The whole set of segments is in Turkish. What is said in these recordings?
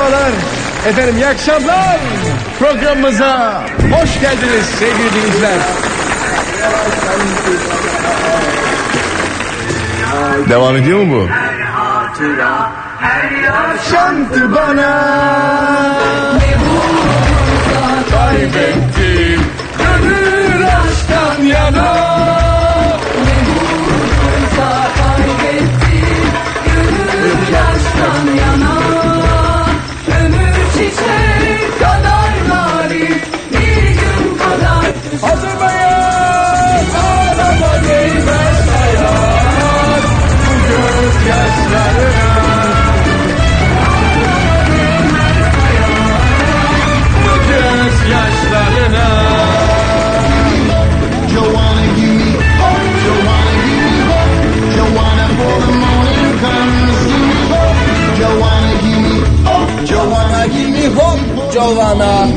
merhabalar. Efendim iyi akşamlar. Programımıza hoş geldiniz sevgili dinleyiciler. Devam ediyor mu bu? Şantı bana Kaybettim Gönül aşktan yana Hazır morning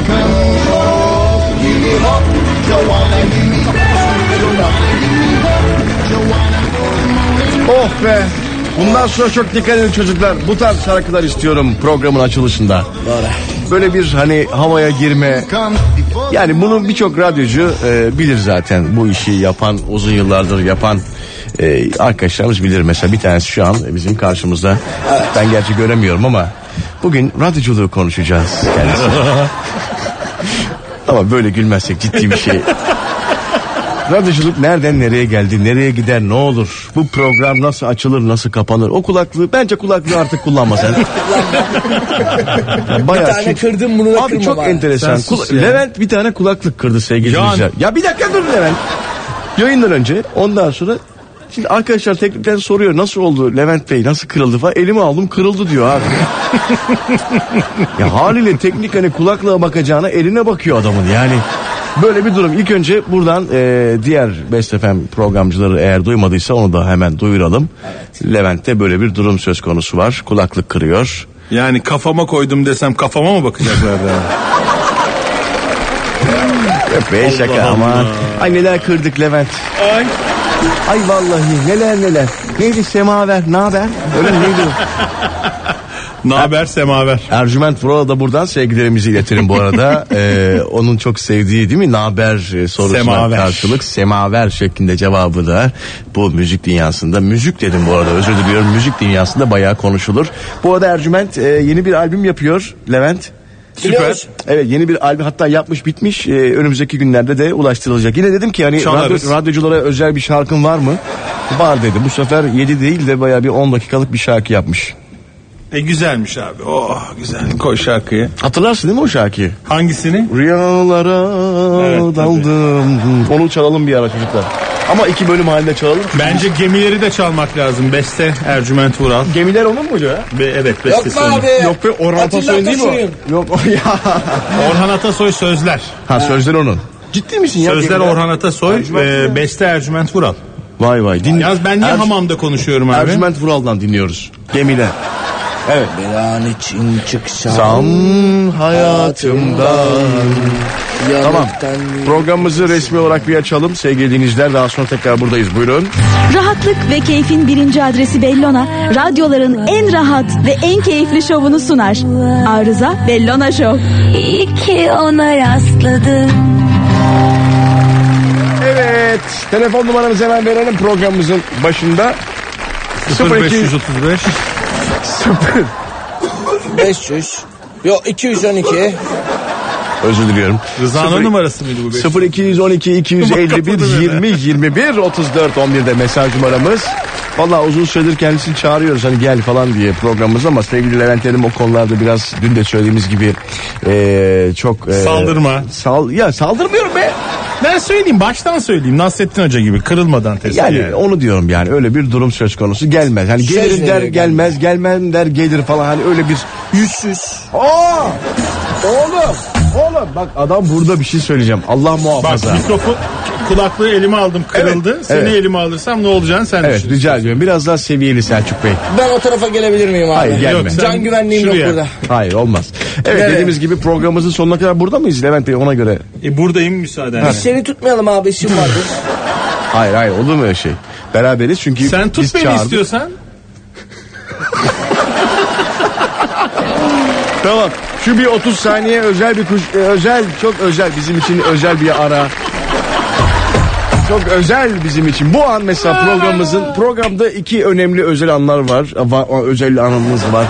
Oh be Bundan sonra çok dikkat edin çocuklar. Bu tarz şarkılar istiyorum programın açılışında. Böyle bir hani havaya girme. Yani bunu birçok radyocu e, bilir zaten. Bu işi yapan, uzun yıllardır yapan e, arkadaşlarımız bilir. Mesela bir tanesi şu an bizim karşımızda. Ben gerçi göremiyorum ama bugün radyoculuğu konuşacağız kendisi. ama böyle gülmezsek ciddi bir şey. Radyoculuk nereden nereye geldi, nereye gider, ne olur? Bu program nasıl açılır, nasıl kapanır? O kulaklığı, bence kulaklığı artık kullanma sen. Bayağı Bir tane çünkü- kırdım, bunu da Abi çok bari. enteresan. Kula-. Levent bir tane kulaklık kırdı sevgili Ya- dinleyiciler. Ya bir dakika dur Levent. Yayından önce ondan sonra Şimdi arkadaşlar teknikten soruyor nasıl oldu Levent Bey nasıl kırıldı falan elimi aldım kırıldı diyor abi. ya haliyle teknik hani kulaklığa bakacağına eline bakıyor adamın yani. Böyle bir durum. İlk önce buradan e, diğer Best FM programcıları eğer duymadıysa onu da hemen duyuralım. Levent'te böyle bir durum söz konusu var. Kulaklık kırıyor. Yani kafama koydum desem kafama mı bakacaklar yani? Yok be şaka Allah ama. Allah. Ay neler kırdık Levent. Ay. Ay vallahi neler neler. Neydi semaver ne haber? Öyle neydi? Ne haber semaver? Ercüment Vural'a da buradan sevgilerimizi iletelim bu arada. Ee, onun çok sevdiği değil mi? Naber e, sorusuna Semaver. karşılık semaver şeklinde cevabı da bu müzik dünyasında. Müzik dedim bu arada özür diliyorum. Müzik dünyasında bayağı konuşulur. Bu arada Ercüment e, yeni bir albüm yapıyor Levent. Biliyoruz. Evet yeni bir albüm hatta yapmış bitmiş Ee, önümüzdeki günlerde de ulaştırılacak. Yine dedim ki hani radyo, radyoculara özel bir şarkın var mı? Var dedi. Bu sefer 7 değil de bayağı bir 10 dakikalık bir şarkı yapmış. E güzelmiş abi. Oh güzel. Koy şarkıyı. Hatırlarsın değil mi o şarkıyı? Hangisini? Rüyalara Evet, daldım. Onu çalalım bir ara çocuklar. Ama iki bölüm halinde çalalım. Bence gemileri de çalmak lazım. Beste Ercüment Vural. Gemiler onun muydu ya? Be, evet Yok bestesi onun. abi. Yok be Orhan Atasoy'un değil mi Atasoy'un. Yok o ya. Orhan Atasoy sözler. Ha sözler onun. Ciddi misin ya? Sözler Gemiler? Orhan Atasoy, Ercüment e, Vural. beste Ercüment Vural. Vay vay. Din... Yalnız ben niye hamamda konuşuyorum abi? Ercüment Vural'dan dinliyoruz. Gemiler. Evet. Bir an için çıksam. Sam hayatımdan. Tamam. Programımızı resmi olarak bir açalım. Sevgili dinleyiciler daha sonra tekrar buradayız. Buyurun. Rahatlık ve keyfin birinci adresi Bellona, radyoların en rahat ve en keyifli şovunu sunar. Arıza Bellona Show. İyi ki ona rastladım. Evet. Telefon numaramızı hemen verelim programımızın başında. 0535 0 500. Yok 212. Özür diliyorum. Rıza'nın numarası mıydı bu? 0212 251 20 21 34 11'de mesaj numaramız. Valla uzun süredir kendisini çağırıyoruz hani gel falan diye programımız ama sevgili Levent Hanım o konularda biraz dün de söylediğimiz gibi eee, çok eee, Saldırma. Sal ya saldırmıyorum be. Ben söyleyeyim baştan söyleyeyim Nasrettin Hoca gibi kırılmadan test Yani, yani. onu diyorum yani öyle bir durum söz konusu gelmez. Hani Söz gelirim der veriyor, gelmez gelmem der gelir falan hani öyle bir Yüzsüz. Aa! Oğlum bak adam burada bir şey söyleyeceğim. Allah Bak muhafaza. mikrofon kulaklığı elime aldım kırıldı. Evet, Seni evet. elime alırsam ne olacağını sen Evet düşün. rica ediyorum biraz daha seviyeli Selçuk Bey. Ben o tarafa gelebilir miyim abi? Hayır, gelme. Yok, sen Can güvenliğim şuraya. yok burada. Hayır olmaz. Evet Nereye? dediğimiz gibi programımızın sonuna kadar burada mıyız Levent Bey ona göre? E, buradayım müsaadenle. Biz seni tutmayalım abi işim vardır. Hayır hayır olur mu öyle şey? Beraberiz çünkü Sen tut biz beni çağırdık. istiyorsan. tamam. Şu bir 30 saniye özel bir kuş, e, özel çok özel bizim için özel bir ara. Çok özel bizim için. Bu an mesela programımızın programda iki önemli özel anlar var. Va- Özel anımız var.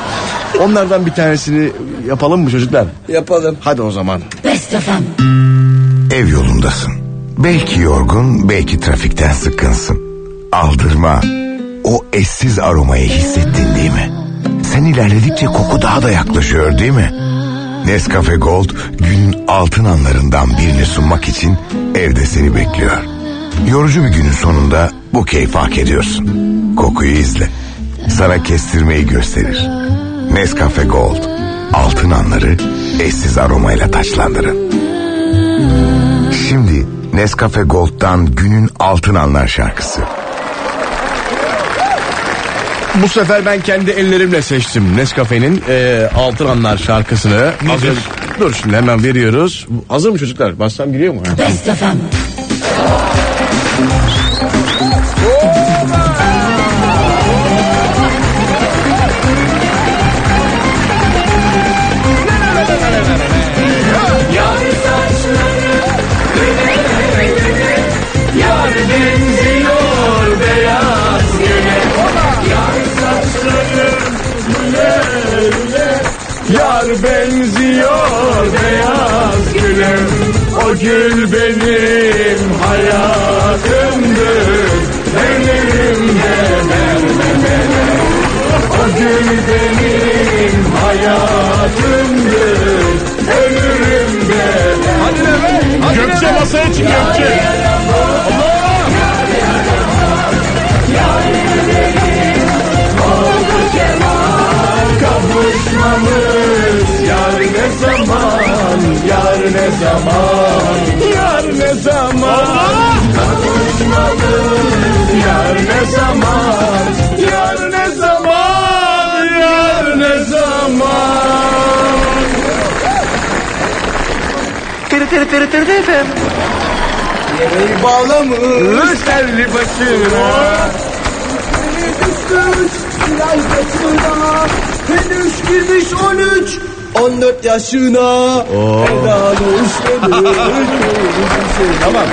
Onlardan bir tanesini yapalım mı çocuklar? Yapalım. Hadi o zaman. Ev yolundasın. Belki yorgun, belki trafikten sıkkınsın. Aldırma. O eşsiz aromayı hissettin değil mi? Sen ilerledikçe koku daha da yaklaşıyor değil mi? Nescafe Gold günün altın anlarından birini sunmak için evde seni bekliyor. Yorucu bir günün sonunda bu keyfi hak ediyorsun. Kokuyu izle. Sana kestirmeyi gösterir. Nescafe Gold. Altın anları eşsiz aromayla taçlandırın. Şimdi Nescafe Gold'dan günün altın anlar şarkısı. Bu sefer ben kendi ellerimle seçtim Nescafe'nin e, Altın Anlar şarkısını. Hazır. Dur şimdi hemen veriyoruz. Hazır mı çocuklar? Bassam giriyor mu? Ha. Yar gül benim hayatımdır. Ellerimde vermemeli O gül benim hayatımdır. Hadi Levent Gökçe masaya çık Gökçe. Yar ne zaman Yar ne zaman Kavuşmamız yar ne zaman Yar ne zaman Yar ne zaman Ey bağlamış. Rüsterli başına Hilal başına. Henüz girmiş 13. 14 yaşına. Helal olsun. Tamam.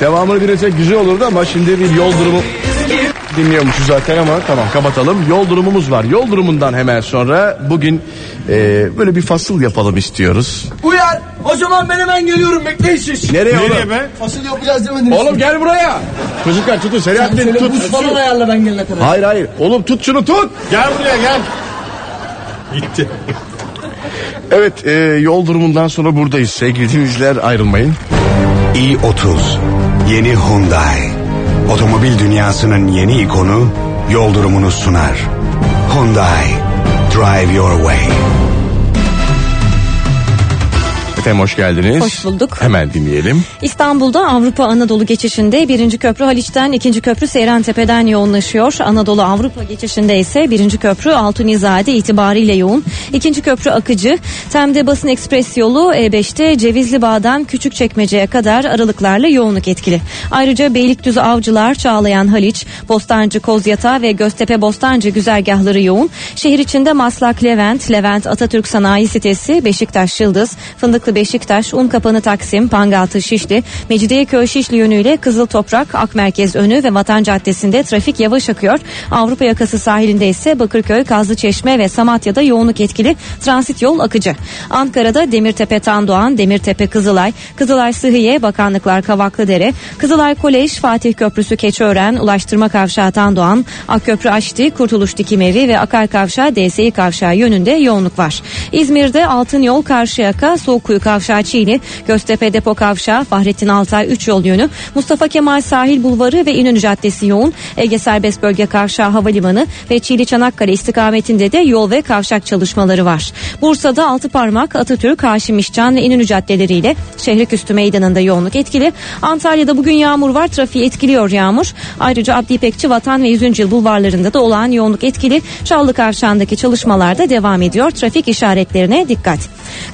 Devamını dinlesek güzel olurdu ama şimdi bir yol durumu dinliyormuşuz zaten ama tamam kapatalım. Yol durumumuz var. Yol durumundan hemen sonra bugün e, böyle bir fasıl yapalım istiyoruz. Uyar. O zaman ben hemen geliyorum. Bekleyin siz. Nereye, Nereye oğlum? be? Fasıl yapacağız demediniz. Oğlum gel buraya. Çocuklar tutun Selahattin tut. buz falan ayarla ben gelene kadar. Hayır hayır. Oğlum tut şunu tut. Gel buraya gel. Gitti. Evet e, yol durumundan sonra buradayız. Sevgili dinleyiciler ayrılmayın. i30 yeni Hyundai. Otomobil dünyasının yeni ikonu yol durumunu sunar. Hyundai. Drive your way. Efendim hoş geldiniz. Hoş bulduk. Hemen dinleyelim. İstanbul'da Avrupa Anadolu geçişinde birinci köprü Haliç'ten ikinci köprü Seyrantepe'den yoğunlaşıyor. Anadolu Avrupa geçişinde ise birinci köprü Altunizade itibariyle yoğun. İkinci köprü akıcı. Tem'de basın ekspres yolu E5'te Cevizli Bağ'dan Küçükçekmece'ye kadar aralıklarla yoğunluk etkili. Ayrıca Beylikdüzü Avcılar, Çağlayan Haliç, Bostancı Kozyatağı ve Göztepe Bostancı güzergahları yoğun. Şehir içinde Maslak Levent, Levent Atatürk Sanayi Sitesi, Beşiktaş Yıldız, Fındıklı Beşiktaş, Unkapanı Taksim, Pangaltı Şişli, Mecidiyeköy Şişli yönüyle Kızıl Toprak, Akmerkez önü ve Vatan Caddesi'nde trafik yavaş akıyor. Avrupa yakası sahilinde ise Bakırköy, Kazlıçeşme ve Samatya'da yoğunluk etkili. Transit yol akıcı. Ankara'da Demirtepe Tandoğan, Demirtepe Kızılay, Kızılay Sıhhiye, Bakanlıklar Kavaklıdere, Kızılay Kolej, Fatih Köprüsü Keçiören, Ulaştırma Kavşağı Tandoğan, Akköprü Açti, Kurtuluş Dikimevi ve Akar Kavşağı DSİ Kavşağı yönünde yoğunluk var. İzmir'de Altın Yol Karşıyaka, Soğukkuyu Kavşağı Çiğli, Göztepe Depo Kavşağı, Fahrettin Altay 3 yol yönü, Mustafa Kemal Sahil Bulvarı ve İnönü Caddesi yoğun, Ege Serbest Bölge Kavşağı Havalimanı ve Çiğli Çanakkale istikametinde de yol ve kavşak çalışmaları var. Bursa'da Altıparmak, Atatürk, Haşim İşcan ve İnönü caddeleriyle Şehriküstü Meydanı'nda yoğunluk etkili. Antalya'da bugün yağmur var, trafiği etkiliyor yağmur. Ayrıca Abdi İpekçi, Vatan ve 100. Yıl bulvarlarında da olağan yoğunluk etkili. Çağlı Kavşağı'ndaki çalışmalar da devam ediyor. Trafik işaretlerine dikkat.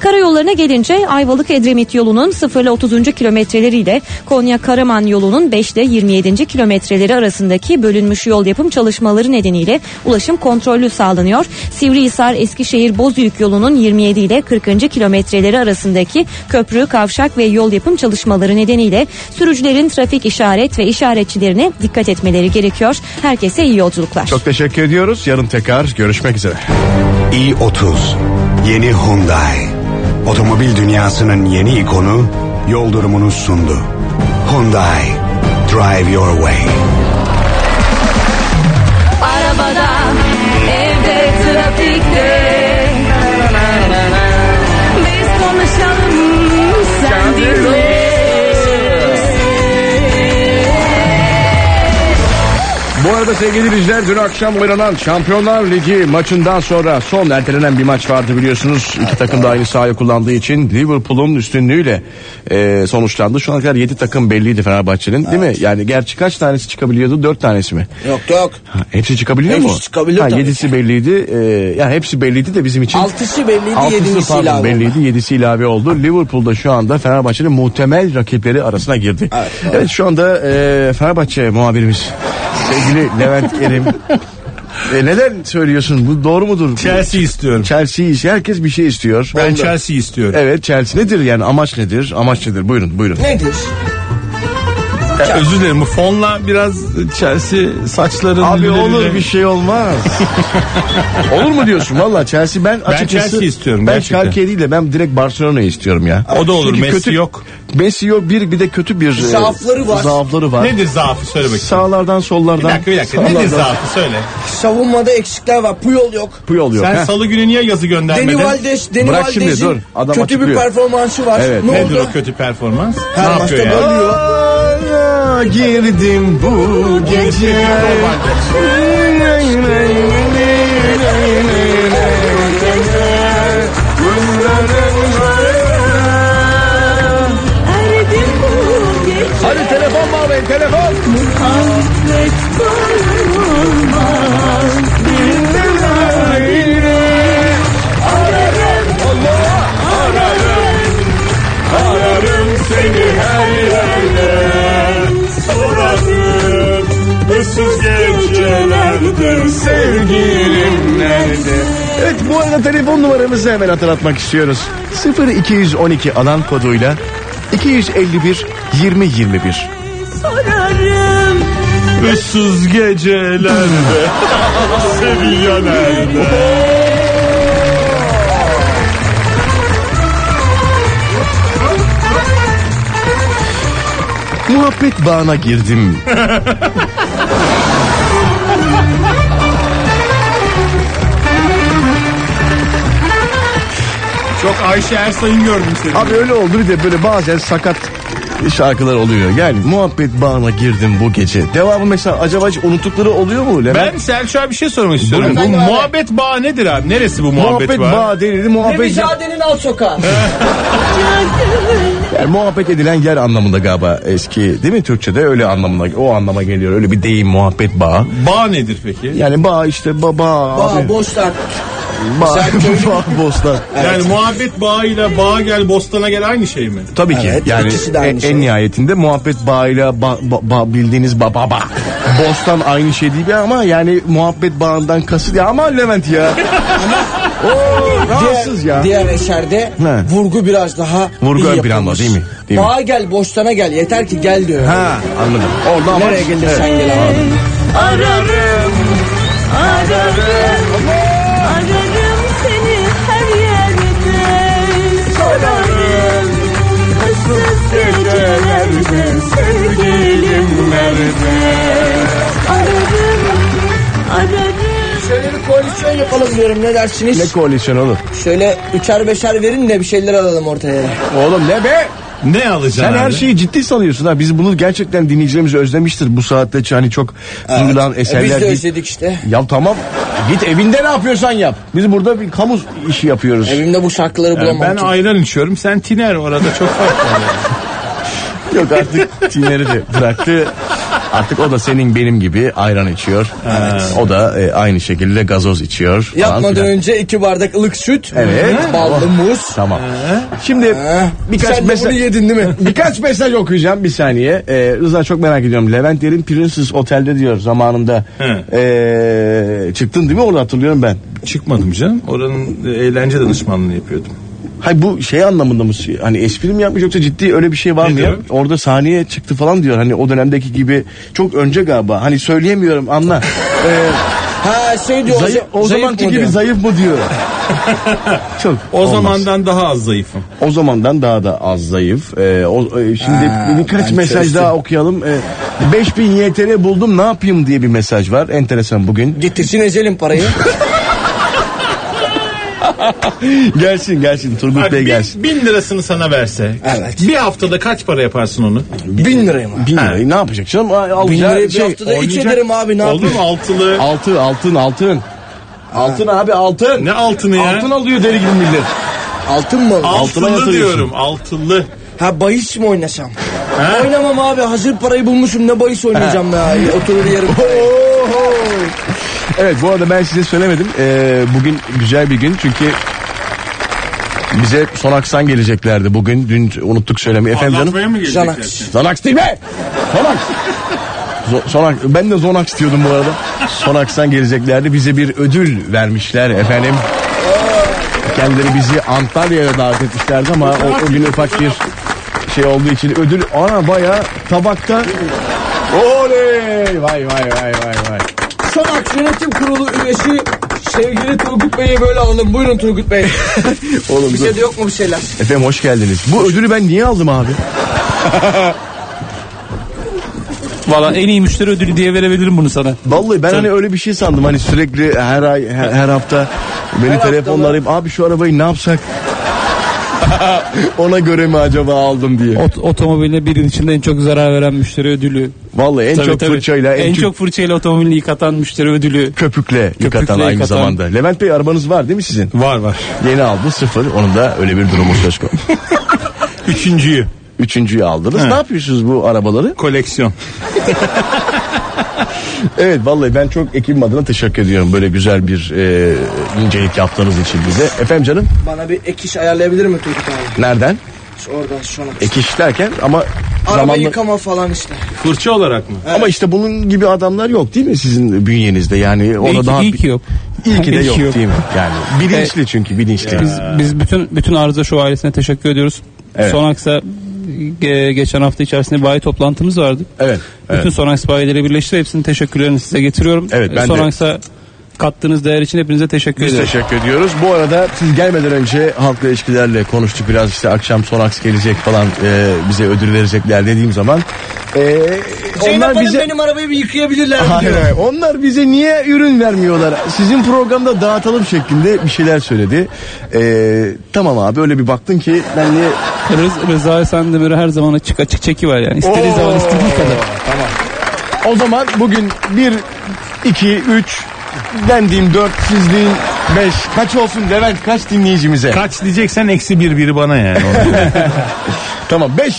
Karayollarına gelince Ayvalık Edremit yolunun 0 ile 30. kilometreleriyle Konya Karaman yolunun 5 ile 27. kilometreleri arasındaki bölünmüş yol yapım çalışmaları nedeniyle ulaşım kontrollü sağlanıyor. Sivrihisar Eskişehir Bozüyük yolunun 27 ile 40. kilometreleri arasındaki köprü, kavşak ve yol yapım çalışmaları nedeniyle sürücülerin trafik işaret ve işaretçilerine dikkat etmeleri gerekiyor. Herkese iyi yolculuklar. Çok teşekkür ediyoruz. Yarın tekrar görüşmek üzere. i30 yeni Hyundai. Otomobil dünyasının yeni ikonu yol durumunu sundu. Hyundai. Drive your way. Bu arada sevgili dinleyiciler dün akşam oynanan Şampiyonlar Ligi maçından sonra son ertelenen bir maç vardı biliyorsunuz. İki takım da aynı sahayı kullandığı için Liverpool'un üstünlüğüyle e, sonuçlandı. Şu ana kadar 7 takım belliydi Fenerbahçe'nin değil mi? Yani gerçi kaç tanesi çıkabiliyordu? 4 tanesi mi? Yok yok. Ha, hepsi çıkabiliyor Hepsi mu? çıkabilir ha, tabii. Yedisi belliydi. E, ya hepsi belliydi de bizim için. Altısı belliydi, Altısı yedincisi pardon, ilave belliydi. Yedisi ilave oldu. Liverpool'da şu anda Fenerbahçe'nin muhtemel rakipleri arasına girdi. Evet, şu anda e, Fenerbahçe muhabirimiz sevgili Levent Erim. E, neden söylüyorsun? Bu doğru mudur? Chelsea istiyorum. Chelsea herkes bir şey istiyor. Ben Onda- Chelsea istiyorum. Evet Chelsea nedir yani amaç nedir? Amaç nedir? Buyurun buyurun. Nedir? Ya, özür dilerim bu fonla biraz Chelsea saçların Abi olur bir şey olmaz. olur mu diyorsun valla Chelsea ben açıkçası Chelsea istiyorum Ben gerçekten. Schalke değil de ben direkt Barcelona'yı istiyorum ya. O da olur, Çünkü Messi kötü, yok. Messi yok bir bir de kötü bir e, Zaafları var. Zaafları var. Nedir zaafı söyle bakayım. Sağlardan Bir sollardan. dakika bir dakika sağlardan- nedir zaafı söyle. Savunmada eksikler var. Puyol yok. Puyol yok. Sen heh. salı günü niye yazı göndermedin? Deni Valdes, Deni Bırak şimdi, dur. Adam kötü bir açıklıyor. performansı var. Evet. Ne Nedir oldu? o kötü performans? Her ne yapıyor ya? bölüyor. Aa, girdim bu gece. Hadi telefon bağlayın telefon. Gecelerde Sevgilim nerede Evet bu arada telefon numaramızı hemen hatırlatmak istiyoruz. 0212 alan koduyla 251 20 21. Sorarım. Issız gecelerde Sevilla nerede Muhabbet bağına girdim. Çok Ayşe Ersay'ın gördüm seni Abi öyle oldu bir de böyle bazen sakat şarkılar oluyor. Yani muhabbet bağına girdim bu gece. Devamı mesela acaba hiç unuttukları oluyor mu Levent? Ben Selçuk'a bir şey sormak istiyorum. Buyurun. Bu muhabbet bağı nedir abi? Neresi bu muhabbet, muhabbet bağı? bağı denildi muhabbet Nevizade'nin alt sokağı. yani muhabbet edilen yer anlamında galiba eski değil mi Türkçe'de öyle anlamına o anlama geliyor öyle bir deyim muhabbet bağı. Bağ nedir peki? Yani bağ işte baba Bağ, abi. boşlar. Bağ, Sen köylü- bağ bostan. Yani muhabbet bağıyla bağ gel bostana gel aynı şey mi? Tabii ki Evet, yani ikisi de aynı en, şey. en nihayetinde muhabbet bağıyla ba, ba- ba- bildiğiniz ba, ba, ba. Bostan aynı şey değil ama yani muhabbet bağından kasıt ya ama Levent ya. Oo, rahatsız ya. Diğer eserde Ne? vurgu biraz daha Vurgu iyi ön planda değil mi? Değil mi? Bağa gel boştana gel yeter ki gel diyor. Ha anladım. Orada ama Nereye gelirsen Evet. gel abi. Ararım. Ararım Issız gecelerde sevgilim nerede? Ararım. Ararım. Şöyle bir koalisyon yapalım diyorum ne dersiniz? Ne koalisyon olur? Şöyle üçer beşer verin de bir şeyler alalım ortaya. Oğlum ne be? Ne alacaksın Sen abi? her şeyi ciddi sanıyorsun ha. Biz bunu gerçekten dinleyicilerimiz özlemiştir. Bu saatte hani çok duyulan E, eserler. biz de özledik işte. Ya tamam git evinde ne yapıyorsan yap. Biz burada bir kamu işi yapıyoruz. Evimde bu şarkıları Yani bulamam. ben ki. ayran içiyorum sen tiner orada çok fark var. yani. Yok artık Tiner'i de bıraktı. Artık o da senin benim gibi ayran içiyor. O da e, aynı şekilde gazoz içiyor. falan Yapmadan filan. önce iki bardak ılık süt. Evet. Ballı muz. Tamam. Şimdi birkaç Sen de mesaj bunu yedin değil mi? birkaç mesaj okuyacağım bir saniye. Ee, Rıza çok merak ediyorum. Levent Yerin Princess Otel'de diyor zamanında. He. Ee, çıktın değil mi orada hatırlıyorum ben. Çıkmadım canım. Oranın e, eğlence danışmanlığını yapıyordum. Hay bu şey anlamında mı? Hani espri mi yapmış yoksa ciddi öyle bir şey var mı ya? Orada sahneye çıktı falan diyor. Hani o dönemdeki gibi çok önce galiba. Hani söyleyemiyorum anla. Ee, Ha şey diyor. zayıf, o zayıf zamanki gibi diyor? zayıf mı diyor. çok. O olmaz. zamandan daha az zayıfım. O zamandan daha da az zayıf. Ee, o, e, şimdi Ha, birkaç mesaj çözdüm. daha okuyalım. Ee, 5000 YTL buldum ne yapayım diye bir mesaj var. Enteresan bugün. Getirsin ezelim parayı. gelsin gelsin Turgut Bak, Bey bin, gelsin. bin lirasını sana verse. Evet. Bir haftada kaç para yaparsın onu? Bin liraya mı? Bin lirayı ne yapacak canım? Al- Bin lirayı bir şey, haftada oynayacak. ederim abi ne Olur yapayım? mu altılı? Altın altın altın. Altın abi altın. Ne altını ya? Altın alıyor deli gibi millet. Altın mı? altına Altılı diyorum altılı. Ha bahis mi oynasam? Ha? Oynamam abi hazır parayı bulmuşum ne bahis oynayacağım ya. Oturur yerim. Evet bu arada ben size söylemedim. Ee, bugün güzel bir gün çünkü bize son aksan geleceklerdi bugün. Dün unuttuk söylemeyi. Efendim canım? Anlatmaya mı gelecekler? Değil be! Zonax! Zo- Sonax, ben de Zonax diyordum bu arada. Sonax'tan geleceklerdi. Bize bir ödül vermişler efendim. Kendileri bizi Antalya'ya davet etmişlerdi ama o, o gün ufak bir şey olduğu için ödül ana baya tabakta Oley! Vay vay vay vay vay. Sonak Yönetim Kurulu üyesi sevgili Turgut Bey'i böyle alalım. Buyurun Turgut Bey. Oğlum dur. Bize de yok mu bir şeyler? Efendim hoş geldiniz. Bu ödülü ben niye aldım abi? Valla en iyi müşteri ödülü diye verebilirim bunu sana. Vallahi ben hani öyle bir şey sandım. Hani sürekli her ay her, her hafta beni Her telefonla arayıp abi şu arabayı ne yapsak? Ona göre mi acaba aldım diye. Ot- otomobiline bir yıl içinde en çok zarar veren müşteri ödülü. Vallahi en Tabii, çok tabii. fırçayla en, en çok, çok fırçayla otomobilini yıkatan müşteri ödülü. köpükle, yıkatan aynı yıkatan. zamanda. Levent Bey arabanız var değil mi sizin? Var var. Yeni aldı sıfır. Onun da öyle bir durumu söz konusu. Üçüncüyü. Üçüncüyü aldınız. He. Ne yapıyorsunuz bu arabaları? Koleksiyon. Evet vallahi ben çok ekibim adına teşekkür ediyorum. Böyle güzel bir e, incelik yaptığınız için bize. Efendim canım Bana bir ek iş ayarlayabilir mi Turgut abi? nereden? Şu Oradan Sonak. Ek iş derken ama Araba zamanla... yıkama falan işte. Fırça olarak mı? Ama işte bunun gibi adamlar yok değil mi sizin bünyenizde? Yani ona daha iyi ki yok. İyi ki de yok, yok. değil mi? Yani bilinçli çünkü bilinçli. Biz biz bütün bütün arıza şu ailesine teşekkür ediyoruz. Evet. Ge- geçen hafta içerisinde bayi toplantımız vardı. Evet. evet. Bütün Sonax bayileri birleştirip hepsinin teşekkürlerini size getiriyorum. Evet, ben de- Sonax'a kattığınız değer için hepinize teşekkür Biz ederim. teşekkür ediyoruz. Bu arada siz gelmeden önce halkla ilişkilerle konuştuk biraz işte akşam Sonax gelecek falan e, bize ödül verecekler dediğim zaman e, Zeynep onlar Hanım bize benim arabayı bir yıkayabilirler Hayır, diyor. hayır. onlar bize niye ürün vermiyorlar? Sizin programda dağıtalım şeklinde bir şeyler söyledi. E, tamam abi öyle bir baktın ki ben niye Rız, Rıza Esendemir'e her zaman açık açık çeki var yani. İstediği Oo, zaman istediği kadar. Tamam. O zaman bugün 1, 2, 3 dendiğim 4 sizliğin 5 kaç olsun Levent kaç dinleyicimize? Kaç diyeceksen eksi bir biri bana yani. Tamam 5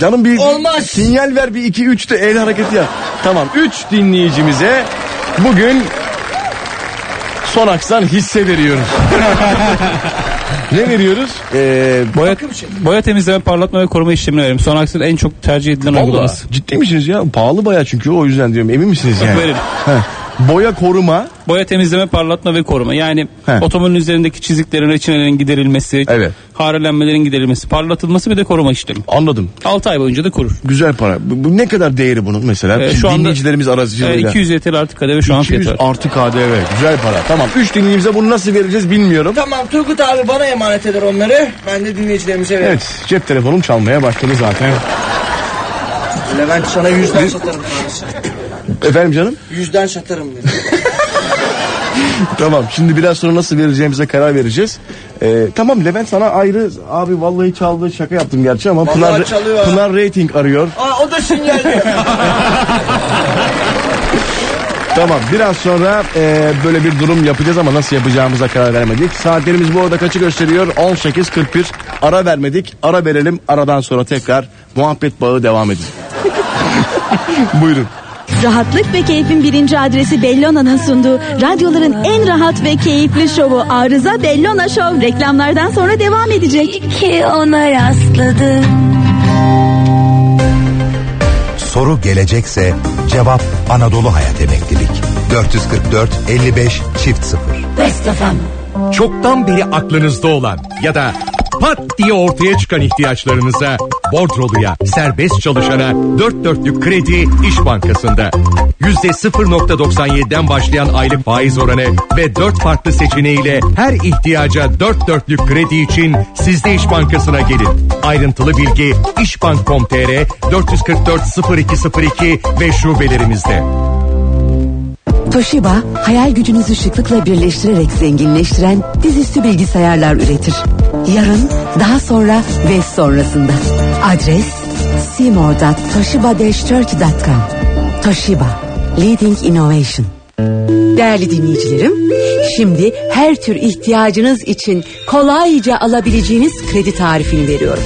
canım bir Olmaz. sinyal ver bir 2 3 de el hareketi yap. Tamam 3 dinleyicimize bugün Sonax'tan hisse veriyoruz. ne veriyoruz? Ee, Boya, boya temizleme, parlatma ve koruma işlemini verelim. Sonax'ın en çok tercih edilen Vallahi uygulaması. ciddi misiniz ya? Pahalı baya çünkü o yüzden diyorum. Emin misiniz yani? Verin. Boya koruma. Boya temizleme, parlatma ve koruma. Yani He. otomobilin üzerindeki çiziklerin, reçinelerin giderilmesi, Evet. harelenmelerin giderilmesi, parlatılması bir de koruma işlemi. Anladım. 6 ay boyunca da kurur. Güzel para. Bu, bu ne kadar değeri bunun mesela? Ee, şu anda- dinleyicilerimiz aracılığıyla. 200 YTL artı KDV şu an 200 fiyatı var. artı KDV. Güzel para. Tamam. 3 dinleyicimize bunu nasıl vereceğiz bilmiyorum. Tamam Turgut abi bana emanet eder onları. Ben de dinleyicilerimize veririm. Evet. Cep telefonum çalmaya başladı zaten. Levent sana yüzden satarım. Efendim canım? Yüzden satarım dedi. tamam. Şimdi biraz sonra nasıl vereceğimize karar vereceğiz. Ee, tamam Levent sana ayrı abi vallahi çaldı şaka yaptım gerçi ama Vallahi Pınar, çalıyor. Pınar rating arıyor. Aa o da sinyal diyor. Tamam biraz sonra e, böyle bir durum yapacağız ama nasıl yapacağımıza karar vermedik. Saatlerimiz bu arada kaçı gösteriyor? 18.41 ara vermedik. Ara verelim aradan sonra tekrar muhabbet bağı devam edin. Buyurun. Rahatlık ve keyfin birinci adresi Bellona'nın sunduğu radyoların en rahat ve keyifli şovu Arıza Bellona Show reklamlardan sonra devam edecek. Ki ona rastladım. Soru gelecekse cevap Anadolu Hayat Emeklilik. 444 55 çift 0. Best. Çoktan beri aklınızda olan ya da pat diye ortaya çıkan ihtiyaçlarınıza Bordrolu'ya serbest çalışana dört dörtlük kredi İş Bankası'nda. Yüzde 0.97'den başlayan aylık faiz oranı ve dört farklı seçeneğiyle her ihtiyaca dört dörtlük kredi için siz de İş Bankası'na gelin. Ayrıntılı bilgi işbank.com.tr 444 0202 ve şubelerimizde. Toshiba, hayal gücünüzü şıklıkla birleştirerek zenginleştiren dizüstü bilgisayarlar üretir. Yarın, daha sonra ve sonrasında. Adres seymour.toshiba-turkey.com Toshiba, Leading Innovation. Değerli dinleyicilerim, şimdi her tür ihtiyacınız için kolayca alabileceğiniz kredi tarifini veriyorum.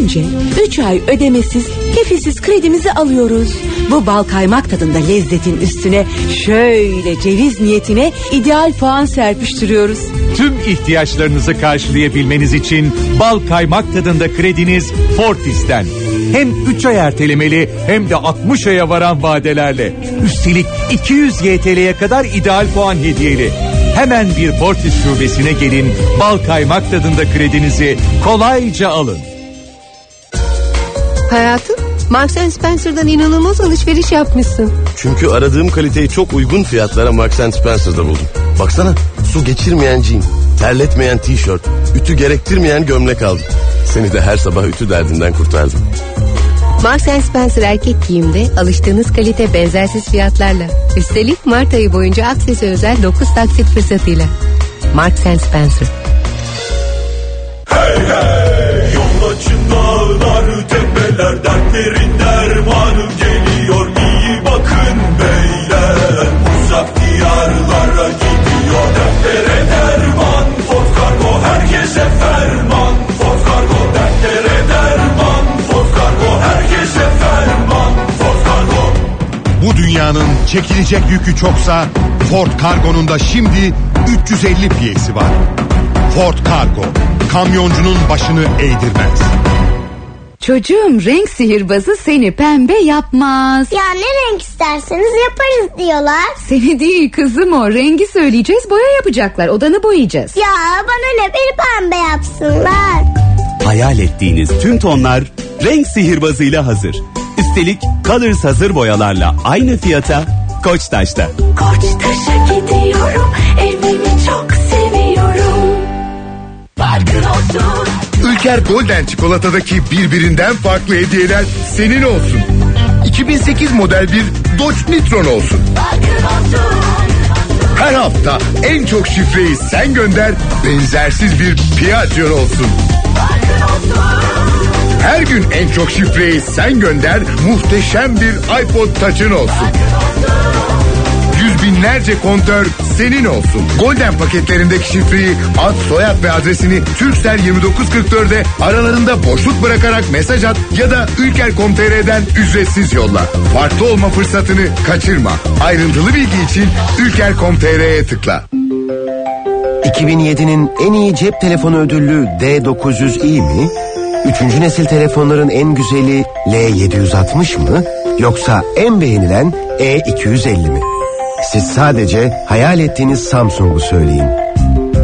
Önce 3 ay ödemesiz, kefisiz kredimizi alıyoruz. Bu bal kaymak tadında lezzetin üstüne şöyle ceviz niyetine ideal puan serpiştiriyoruz. Tüm ihtiyaçlarınızı karşılayabilmeniz için bal kaymak tadında krediniz Fortis'ten. Hem 3 ay ertelemeli hem de 60 aya varan vadelerle. Üstelik 200 YTL'ye kadar ideal puan hediyeli. Hemen bir Fortis şubesine gelin, bal kaymak tadında kredinizi kolayca alın. Hayatım, Marks Spencer'dan inanılmaz alışveriş yapmışsın. Çünkü aradığım kaliteyi çok uygun fiyatlara Marks Spencer'da buldum. Baksana su geçirmeyen jean, terletmeyen tişört, ütü gerektirmeyen gömlek aldım. Seni de her sabah ütü derdinden kurtardım. Marks Spencer erkek giyimde alıştığınız kalite benzersiz fiyatlarla. Üstelik Mart ayı boyunca aksesi özel 9 taksit fırsatıyla. Marks Spencer. Yol açın dağlar tepeler dertlerin dermanı geliyor. İyi bakın beyler. Uzak diyarlara gidiyor. Dertlere derman Ford Cargo herkese ferman. Ford Cargo dertlere derman. Ford Cargo herkese ferman. Ford Cargo. Bu dünyanın çekilecek yükü çoksa Ford Cargo'nun da şimdi 350 piyesi var. Ford Cargo kamyoncunun başını eğdirmez. Çocuğum renk sihirbazı seni pembe yapmaz. Ya ne renk isterseniz yaparız diyorlar. Seni değil kızım o rengi söyleyeceğiz boya yapacaklar odanı boyayacağız. Ya bana ne beni pembe yapsınlar. Hayal ettiğiniz tüm tonlar renk sihirbazıyla hazır. Üstelik Colors hazır boyalarla aynı fiyata Koçtaş'ta. Koçtaş'a gidiyorum. Evimi çok seviyorum. Farkın olsun. Ülker Golden çikolatadaki birbirinden farklı hediyeler senin olsun. 2008 model bir Dodge Nitron olsun. Her hafta en çok şifreyi sen gönder, benzersiz bir Piaggio olsun. Her gün en çok şifreyi sen gönder, muhteşem bir iPod Touch'ın olsun. Binlerce kontör senin olsun. Golden paketlerindeki şifreyi, ad, soyad ve adresini Türksel 2944'de aralarında boşluk bırakarak mesaj at ya da ülker.com.tr'den ücretsiz yolla. Farklı olma fırsatını kaçırma. Ayrıntılı bilgi için ülker.com.tr'ye tıkla. 2007'nin en iyi cep telefonu ödüllü D900i mi? Üçüncü nesil telefonların en güzeli L760 mı? Yoksa en beğenilen E250 mi? Siz sadece hayal ettiğiniz Samsung'u söyleyin.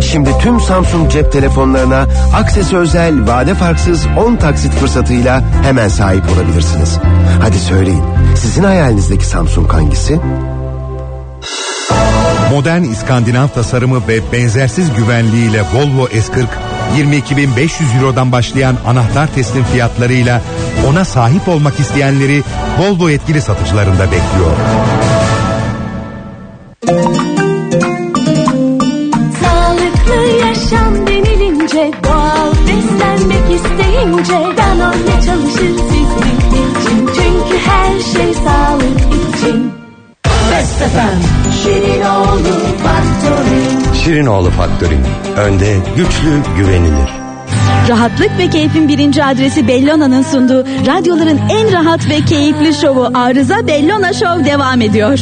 Şimdi tüm Samsung cep telefonlarına Akses özel vade farksız 10 taksit fırsatıyla hemen sahip olabilirsiniz. Hadi söyleyin. Sizin hayalinizdeki Samsung hangisi? Modern İskandinav tasarımı ve benzersiz güvenliğiyle Volvo S40 22.500 Euro'dan başlayan anahtar teslim fiyatlarıyla ona sahip olmak isteyenleri Volvo yetkili satıcılarında bekliyor. Şirinoğlu Faktörü. Önde güçlü güvenilir. Rahatlık ve keyfin birinci adresi Bellona'nın sunduğu radyoların en rahat ve keyifli şovu Arıza Bellona Show devam ediyor.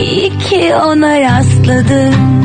İyi ki ona rastladım.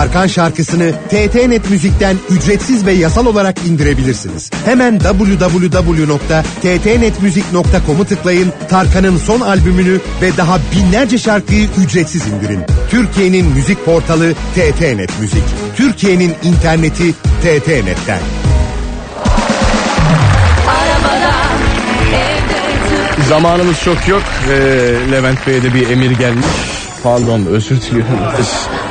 Tarkan şarkısını TTNet Müzik'ten ücretsiz ve yasal olarak indirebilirsiniz. Hemen www.ttnetmusic.com'u tıklayın, Tarkan'ın son albümünü ve daha binlerce şarkıyı ücretsiz indirin. Türkiye'nin müzik portalı TTNet Müzik. Türkiye'nin interneti TTNet'ten. Zamanımız çok yok. Ee, Levent Bey'e de bir emir gelmiş. Pardon özür diliyorum.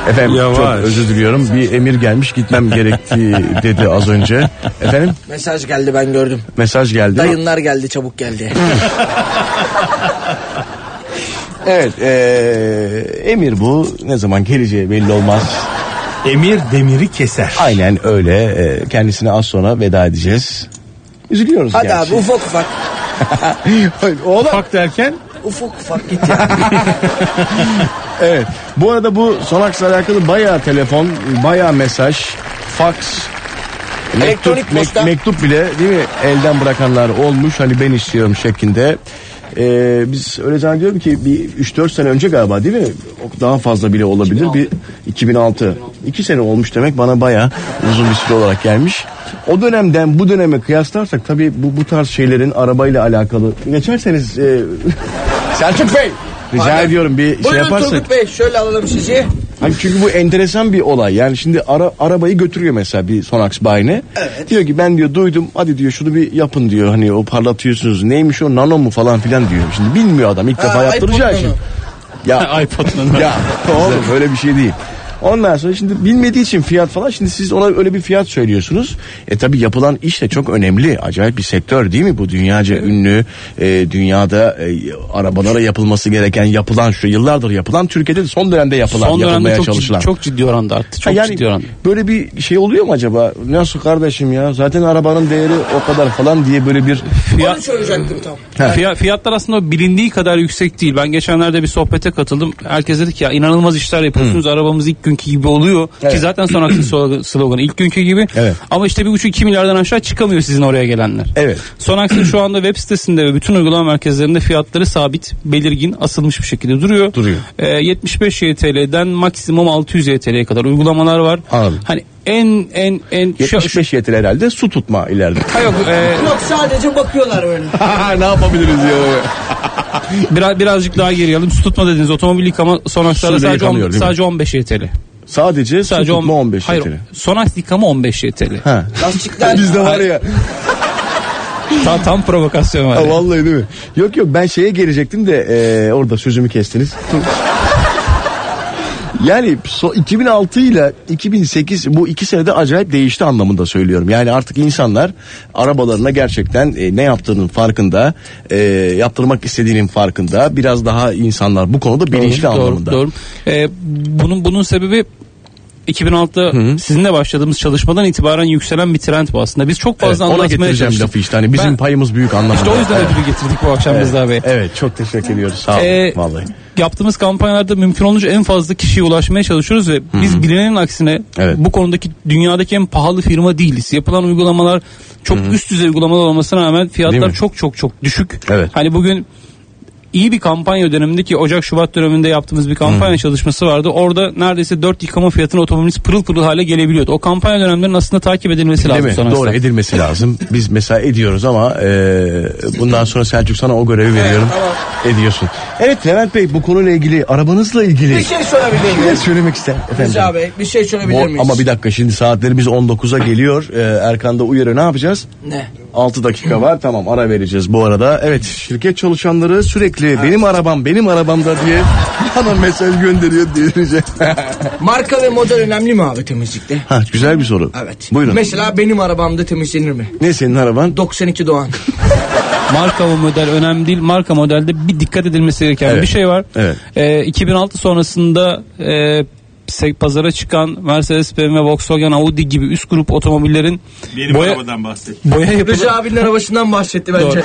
Efendim Yavaş. çok özür diliyorum. Bir emir gelmiş gitmem gerektiği dedi az önce. Efendim Mesaj geldi ben gördüm. mesaj geldi. Dayınlar geldi çabuk geldi. Evet ee, emir bu. Ne zaman geleceği belli olmaz. Emir demiri keser. Aynen öyle. Ee, kendisine az sonra veda edeceğiz. Üzülüyoruz Hadi gerçi. abi ufak ufak. Oğlum. Ufak derken Ufak ufak git ya. Evet. Bu arada bu son aksla alakalı bayağı telefon, bayağı mesaj, fax, Elektronik mektup, posta. mektup bile değil mi elden bırakanlar olmuş. Hani ben istiyorum şeklinde. Ee, biz öyle zannediyorum ki bir 3-4 sene önce galiba değil mi? Daha fazla bile olabilir. Bir 2006. 2 sene olmuş demek bana baya uzun bir süre olarak gelmiş. O dönemden bu döneme kıyaslarsak tabii bu, bu tarz şeylerin arabayla alakalı. Geçerseniz e, Selçuk Bey rica Aynen. ediyorum bir şey Buyurun yaparsak. Turgut Bey şöyle alalım sizi. Hani çünkü bu enteresan bir olay. Yani şimdi ara, arabayı götürüyor mesela bir Sonax bayine. Diyor ki ben diyor duydum hadi diyor şunu bir yapın diyor. Hani o parlatıyorsunuz. Neymiş o nano mu falan filan diyor. Şimdi bilmiyor adam ilk Ha, defa yaptıracağı için. nano. Ya iPod nano. Ya oğlum öyle bir şey değil. Ondan sonra şimdi bilmediği için fiyat falan şimdi siz ona öyle bir fiyat söylüyorsunuz. E tabi yapılan iş de çok önemli. Acayip bir sektör değil mi bu dünyaca ünlü e, dünyada e, arabalara yapılması gereken yapılan şu yıllardır yapılan Türkiye'de de son dönemde yapılan Son yapılmaya dönemde çok çalışılan. ciddi, çok ciddi oranda arttı. Çok Ha yani ciddi oranda. böyle bir şey oluyor mu acaba? Nasıl kardeşim ya? Zaten arabanın değeri o kadar falan diye böyle bir Onu söyleyecektim tam. Fiyat, fiyatlar aslında bilindiği kadar yüksek değil. Ben geçenlerde bir sohbete katıldım. Herkes dedi ki ya inanılmaz işler yapıyorsunuz. Arabamız ilk günkü gibi oluyor. Ki zaten son aksi slogan- sloganı ilk günkü gibi. Ama işte bir buçuk iki milyardan aşağı çıkamıyor sizin oraya gelenler. Evet. Sonax'ın şu anda web sitesinde ve bütün uygulama merkezlerinde fiyatları sabit, belirgin, asılmış bir şekilde duruyor. Duruyor. Ee, 75 YTL'den maksimum 600 YTL'ye kadar uygulamalar var. Anladım. Hani en en en 75 yetil herhalde su tutma ileride. Ha yok, e, Yok sadece bakıyorlar öyle. ne yapabiliriz ya? Biraz, birazcık daha geri alalım. Su tutma dediniz. Otomobil yıkama Sonax'larda Suyla sadece, on- sadece 15 YTL. Sadece, Sadece su tutma on- 15 Hayır, yetil. Sonax yıkama 15 YTL. Ha. Lastikler. Bizde var ya. tam, tam provokasyon var. Ha, vallahi değil mi? Yok yok ben şeye gelecektim de e, orada sözümü kestiniz. Yani so, 2006 ile 2008 bu iki senede acayip değişti anlamında söylüyorum. Yani artık insanlar arabalarına gerçekten e, ne yaptığının farkında, e, yaptırmak istediğinin farkında. Biraz daha insanlar bu konuda bilinçli doğru, anlamında. Doğru. Ee, bunun bunun sebebi 2006'da sizinle başladığımız çalışmadan itibaren yükselen bir trend bu aslında. Biz çok fazla Evet, anlatmaya çalıştık. lafı işte hani bizim Ben- payımız büyük anlamında. İşte o yüzden Evet. ödülü getirdik bu akşam Evet. Rıza Bey. Evet çok teşekkür ediyoruz sağ olun Ee, vallahi. Yaptığımız kampanyalarda mümkün olunca en fazla kişiye ulaşmaya çalışıyoruz ve biz bilinenin aksine bu konudaki dünyadaki en pahalı firma değiliz. Yapılan uygulamalar çok üst düzey uygulamalar olmasına rağmen fiyatlar çok çok çok düşük. Evet. Hani bugün iyi bir kampanya dönemindeki Ocak Şubat döneminde yaptığımız bir kampanya çalışması vardı. Orada neredeyse 4 yıkama fiyatına otomobilimiz pırıl pırıl hale gelebiliyordu. O kampanya dönemlerinin aslında takip edilmesi Değil lazım mi? sonrasında. Doğru edilmesi lazım. Biz mesela ediyoruz ama e, bundan sonra Selçuk sana o görevi veriyorum. Ediyorsun. Evet Levent Bey bu konuyla ilgili arabanızla ilgili. Bir şey söyleyebilir miyim? Söylemek ister efendim? Rıza Bey bir şey söyleyebilir miyiz? ama bir dakika şimdi saatlerimiz 19'a geliyor. Ee, Erkan da uyarı ne yapacağız? Ne? 6 dakika var tamam ara vereceğiz bu arada. Evet şirket çalışanları sürekli benim arabam benim arabamda diye bana mesaj gönderiyor delireceğim. Marka ve model önemli mi abi temizlikte? ha, güzel bir soru. Evet. Buyurun. Mesela benim arabamda temizlenir mi? Ne senin araban? 92 Doğan. Marka ve model önemli değil. Marka modelde bir dikkat edilmesi gereken Evet. bir şey var. Evet. Ee, 2006 sonrasında e, pazara çıkan Mercedes, BMW, Volkswagen, Audi gibi üst grup otomobillerin Benim boya, arabadan bahset. boya yapılı Rıza abinin arabasından bahsetti bence.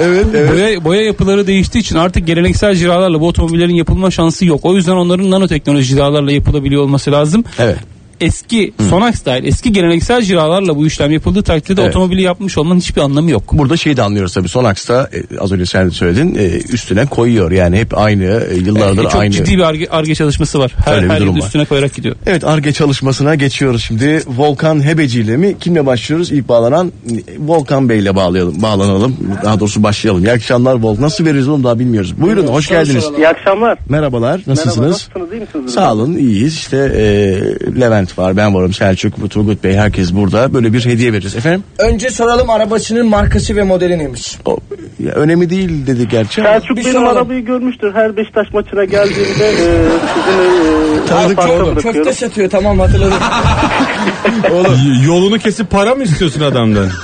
Evet, evet. Boya, boya yapıları değiştiği için artık geleneksel ciralarla bu otomobillerin yapılma şansı yok. O yüzden onların nanoteknoloji ciralarla yapılabiliyor olması lazım. Evet. Eski Sonax dahil eski geleneksel ciralarla bu işlem yapıldığı takdirde Evet. otomobili yapmış olmanın hiçbir anlamı yok. Burada şeyi de anlıyoruz tabii Sonax'ta e, az önce sen de söyledin e, üstüne koyuyor yani hep aynı e, yıllardır Ee, çok aynı. ciddi bir arge, arge çalışması var. Her, Öyle her yıl üstüne koyarak gidiyor. Evet ARGE çalışmasına geçiyoruz şimdi. Volkan Hebeci ile mi? Kimle başlıyoruz? İlk bağlanan Volkan Bey ile bağlayalım, bağlanalım. Daha doğrusu başlayalım. İyi akşamlar Volkan. Nasıl veririz onu daha bilmiyoruz. Buyurun hoş geldiniz. İyi akşamlar. Merhabalar nasılsınız? Merhaba, nasılsınız iyi misiniz? Sağ olun iyiyiz. İşte e, Levent var ben varım Selçuk, Turgut Bey herkes burada. Böyle bir hediye veririz. Efendim? Önce soralım arabasının markası ve modeli neymiş? O, ya, önemi değil dedi gerçi. ama- Selçuk Bir benim soralım. arabayı görmüştür. Her Beşiktaş maçına geldiğimde e, sizin e, Tanıdık parka oğlum. bırakıyorum. Köfte satıyor tamam hatırladım. Y- Yolunu kesip para mı istiyorsun adamdan?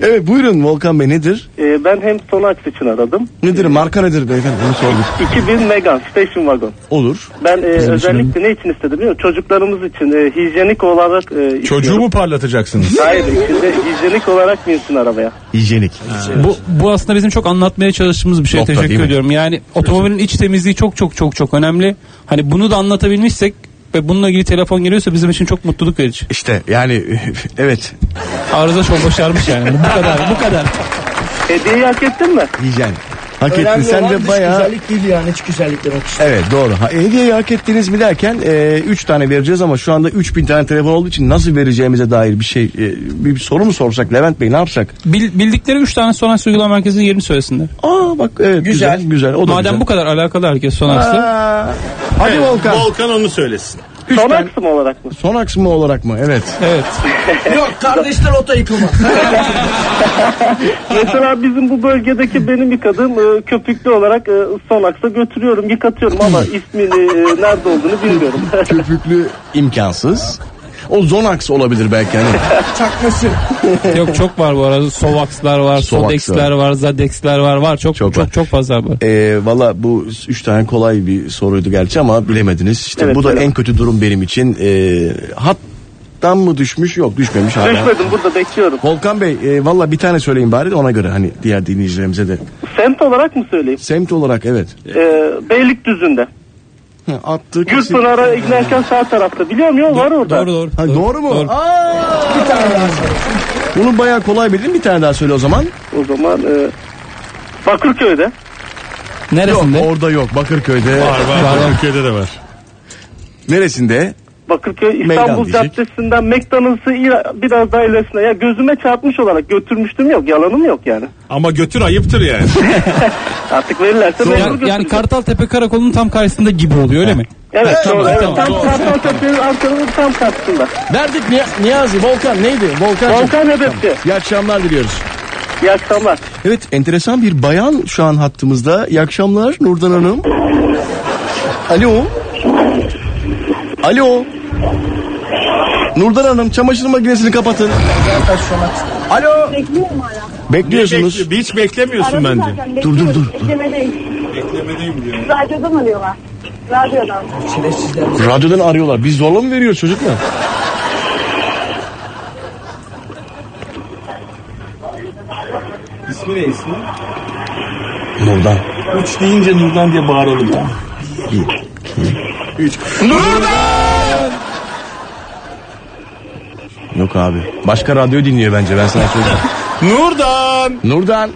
Evet buyurun Volkan Bey nedir? E, ben hem Sonax için aradım. Nedir marka nedir beyefendi onu sorduk. 2000 Megane Station Wagon. Olur. Ben e, özellikle ne için istedim biliyor musun? Çocuklarımız için e, hijyenik olarak e, Çocuğu mu parlatacaksınız? Hayır içinde hijyenik olarak binsin arabaya. Hijyenik. Bu, bu aslında bizim çok anlatmaya çalıştığımız bir şey. Nokta, değil Teşekkür mi? ediyorum. Yani otomobilin iç temizliği çok çok çok çok önemli. Hani bunu da anlatabilmişsek ve bununla ilgili telefon geliyorsa bizim için çok mutluluk verici. İşte yani evet Arıza çok başarmış yani. Bu kadar bu kadar. Hediyeyi hak ettin mi? Yiyeceksin. Hak ettin. Önemli Sen olan de dış bayağı... güzellik değil yani iç güzellik demek istedim. Evet doğru. Ha, hediyeyi hak ettiniz mi derken 3 tane vereceğiz ama şu anda 3000 tane telefon olduğu için nasıl vereceğimize dair bir şey e, bir, bir soru mu sorsak Levent Bey ne yapsak? Bil- bildikleri 3 tane Sonax uygulama merkezinin yerini söylesinler. Aa bak evet güzel güzel. O da Madem güzel. bu kadar alakalı herkes Sonax'la. Aa, Hadi Volkan. Volkan onu söylesin. Son aks mı olarak mı? Son aks mı olarak mı? Evet. Evet. Yok kardeşler ota yıkılma. Mesela bizim bu bölgedeki benim yıkadığım e, köpüklü olarak e, son aksa götürüyorum, yıkatıyorum ama ismini e, nerede olduğunu bilmiyorum. Köpüklü imkansız. O Zonax olabilir belki hani. Çakması. Yok çok var bu arada. Sovax'lar var, Sodex'ler var, Zadex'ler var. Var çok çok çok, fazla var. Ee, Valla bu üç tane kolay bir soruydu gerçi ama bilemediniz. İşte Evet, bu da öyle. en kötü durum benim için. Ee, hattan mı düşmüş? Yok düşmemiş hala. Düşmedim burada bekliyorum. Volkan Bey e, valla bir tane söyleyin bari de ona göre hani diğer dinleyicilerimize de. Semt olarak mı söyleyeyim? Semt olarak evet. E, Beylikdüzü'nde. Hı, Attı Gülpınar'a giderken sağ tarafta. Biliyor musun? Var orada. Doğru doğru. Ha, doğru mu? Doğru. Aa, Bir tane daha söyle. bunu bayağı kolay bildin bir tane daha söyle o zaman. O zaman e, Bakırköy'de. Neresinde? Yok orada yok Bakırköy'de. Var var. Türkiye'de de var. Neresinde? Bakırköy Meydan İstanbul diyecek. Caddesi'nden McDonald's'ı biraz daha ilerisine. Ya gözüme çarpmış olarak götürmüştüm yok. Yalanım yok yani. Ama götür ayıptır yani. Artık verirlerse mecbur Yani, yani götüreceğim. Kartaltepe Karakolu'nun tam karşısında gibi oluyor öyle mi? Evet, Tamam, doğru. Evet, tamam, tam doğru. Kartaltepe'nin arkanın tam karşısında. Verdik Niya- Niyazi Volkan neydi? Volkan. Volkan Hedefçi. İyi akşamlar diliyoruz. İyi akşamlar. Evet enteresan bir bayan şu an hattımızda. İyi akşamlar Nurdan Hanım. Alo. Alo. Nurdan Hanım çamaşır makinesini kapatın. Alo. Bekliyorum hala. Bekliyorsunuz. Bekle- hiç beklemiyorsun bence. Dur dur dur. Beklemedeyim. Beklemedeyim diyor. Radyodan arıyorlar. Radyodan. Radyodan arıyorlar. Biz zorla mı veriyoruz çocuklar? İsmi ne ismi? Nurdan. Üç deyince Nurdan diye bağıralım. Tamam. Üç. Yok abi. Başka radyo dinliyor bence ben sana söyleyeyim. Nurdan. Nurdan.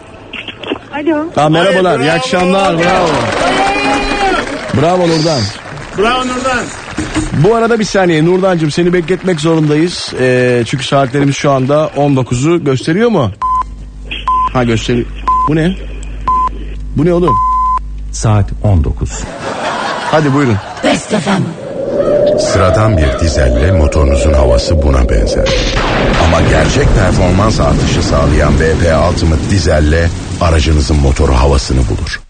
Alo. Ha, merhabalar. iyi akşamlar. Bravo. Bravo Nurdan. Bravo Nurdan. Bu arada bir saniye Nurdancığım seni bekletmek zorundayız. Ee, çünkü saatlerimiz şu anda 19'u gösteriyor mu? Ha gösteriyor. Bu ne? Bu ne oğlum? Saat 19. Hadi buyurun. Best FM. Sıradan bir dizelle motorunuzun havası buna benzer. Ama gerçek performans artışı sağlayan BP Ultimate dizelle aracınızın motoru havasını bulur.